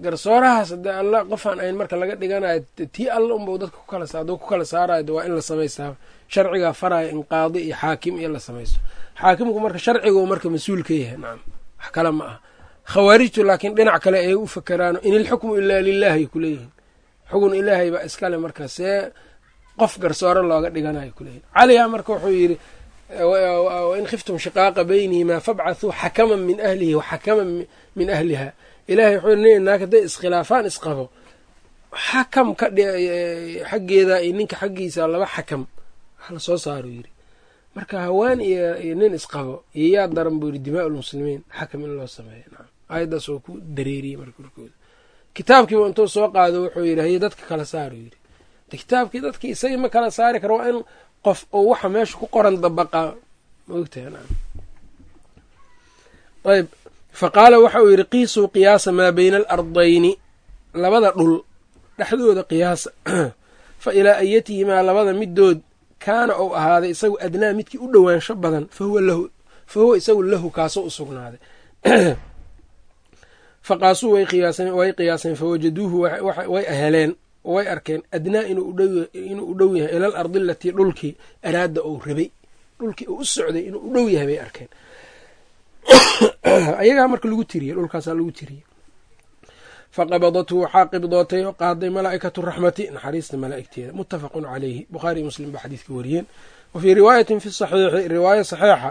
garsoorahaas hadee alla qofaan ahayn marka laga dhiganayo tii alla unba dadka kukala aduu ku kala saarayo waa in la samaysaa sharcigaa faraya in qaadi iyo xaakim iyo la samaysto. Xaakimku marka sharcigu marka mas'uul ka yahay nacam wax kale ma aha khawaarijtu laakiin dhinac kale ayay u fakeraano in ilxukmu ilaa lilaahi kuleeyihiin xugun ilaahay baa iskale marka see qof garsoore looga dhiganayo kuleeyihin caliga marka wuxuu yidhi wain khiftum shiqaaqa baynihimaa fabcathuu xakaman min ahlihi wa xakaman min ahliha. Ilahay wuxuu yii naag hadday iskhilaafaan isqabo xakam ka xaggeeda iyo ninka xaggiisa laba xakam. Wax la soo saaro yidhi. Marka haween iyo nin isqabo iyo yaa daran buu yidhi dimaa lmuslimiin xakam in loo sameeyo. Aayaddaas oo ku dareeriyey marka korkooda. Kitaabkiiba intuu soo qaado wuxuu yidhi haye dadka kala saaro yidhi kitaabkii dadkii isagii ma kala saari karo waa in qof oo waxa meesha ku qoran dabaqaa. Maogtahay nacam ayb fa qaala waxa uu yidhi qiisuu qiyaasa maa bayna alardayni. Labada dhul dhexdooda qiyaasa fa ilaa ayatihimaa labada midood kaana ou ahaaday isagu adnaa midkii u dhowaansho badan fa huwa isagu lahu kaasoo u sugnaaday. Faqaasuu way qiyaaseen fawajaduuhu way heleen way arkeen adnaa inuu u dhow yahay ilal ardi alatii dhulkii araada ou rabay. Dhulkii uu u socday inuu u dhow yahay bay arkeen. Ayagaa marka lagu tiriyey dhulkaasaa lagu tiriyey. Faqabadathu waxaa qibdootay oo qaaday malaa'ikatu raxmati naxariista malaa'igteeda. Muttafaqun calayhi. Bukhaariy muslim baa xadiidka wariyeen. Wa fii riwaayatin fi saxiixi riwaaya saxiixa.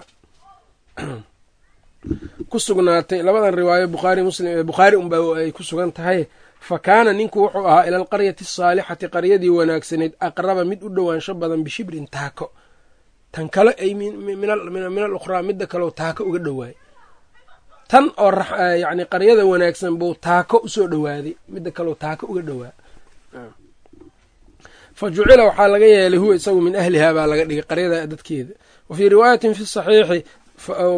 Ku sugnaatay labadan riwaayo bukhaari muslim ee bukhaari unbaa ay ku sugan tahay fa kaana ninku wuxuu ahaa ila alqaryati asaalixati qaryadii wanaagsaneyd aqraba mid u dhowaansho badan bishibrin taako. Tan kale ay min al ukhraa midda kaleo taako uga dhowaay. Tan oo yacni qaryada wanaagsan buu taako u soo dhowaaday midda kaleo taako uga dhowaa. Fa jucila waxaa laga yeelay huwa isagu min ahlihaa baa laga dhigay qaryada dadkeeda. Wa fii riwaayatin fi saxiixi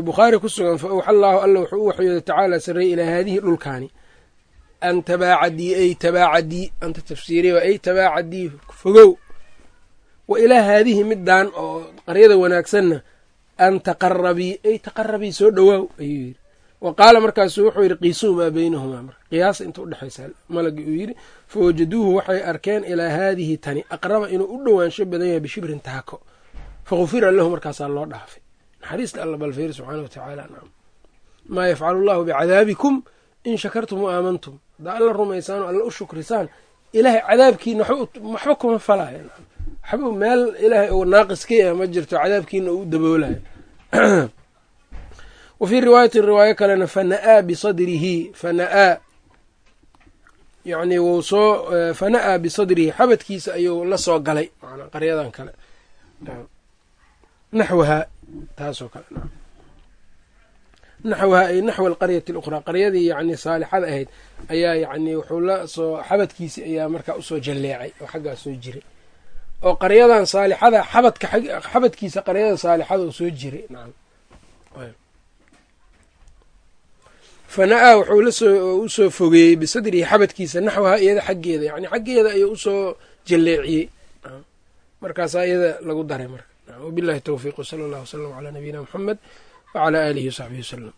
bukhaari ku sugan fa awxa allaahu alla wuxuu u waxyooday tacaala sarreey ilaa haadihi dhulkaani an tabaacadii ay tabaacadii anta tafsiiriya ay tabaacadii fogow. Wa ilaa haadihi middan oo qaryada wanaagsanna an taqarabii ay taqarabii soo dhowaaw ayuu yidhi. Wa qaala markaasu wuxuu yidhi qiisuu maa beynahumaa marka qiyaasa inta udhexaysa malagii uu yidhi fawajaduuhu waxay arkeen ilaa haadihi tani aqraba inuu u dhowaansho badan yahay bishibrin taako. Fagufira lahu markaasaa loo dhaafay. Naxariista alla balfeeri subxaana watacaala nacam maa yafcalu allahu bicadaabikum in shakartum wa aamantum haddaa alla rumaysaan oo alla u shukrisaan ilaahay cadaabkiina waxba kuma falaya waxba meel ilaahay uu naaqis ka yahay ma jirto cadaabkiina uu daboolayo wa fii riwaayatin riwaayo kalena fana'aa bisadrihi fana'aa yacni wuu soo fana'aa bisadrihi xabadkiisa ayuu la soo galay manaa qaryadan kale. Naxwahaa taasoo kale naxwahaa ay naxwa alqaryati alukhraa qaryadii yacni saalixada ahayd ayaa yacni wuxuu la soo xabadkiisii ayaa markaa u soo jalleecay oo xaggaa soo jiray. Oo qaryadan saalixada xabadka xabadkiisa qaryada saalixada oo soo jiray. Nacam fana'aa wuxuu la soo u soo fogeeyey bisadrihi xabadkiisa naxwahaa iyada xaggeeda. Yani xaggeeda ayuu u soo jalleeciyey. Markaasaa iyada lagu daray marka. Wabillahi towfiiq wsala allah wslam calaa nabiyina muxamed wacalaa aalihi wasaxbihi wasalam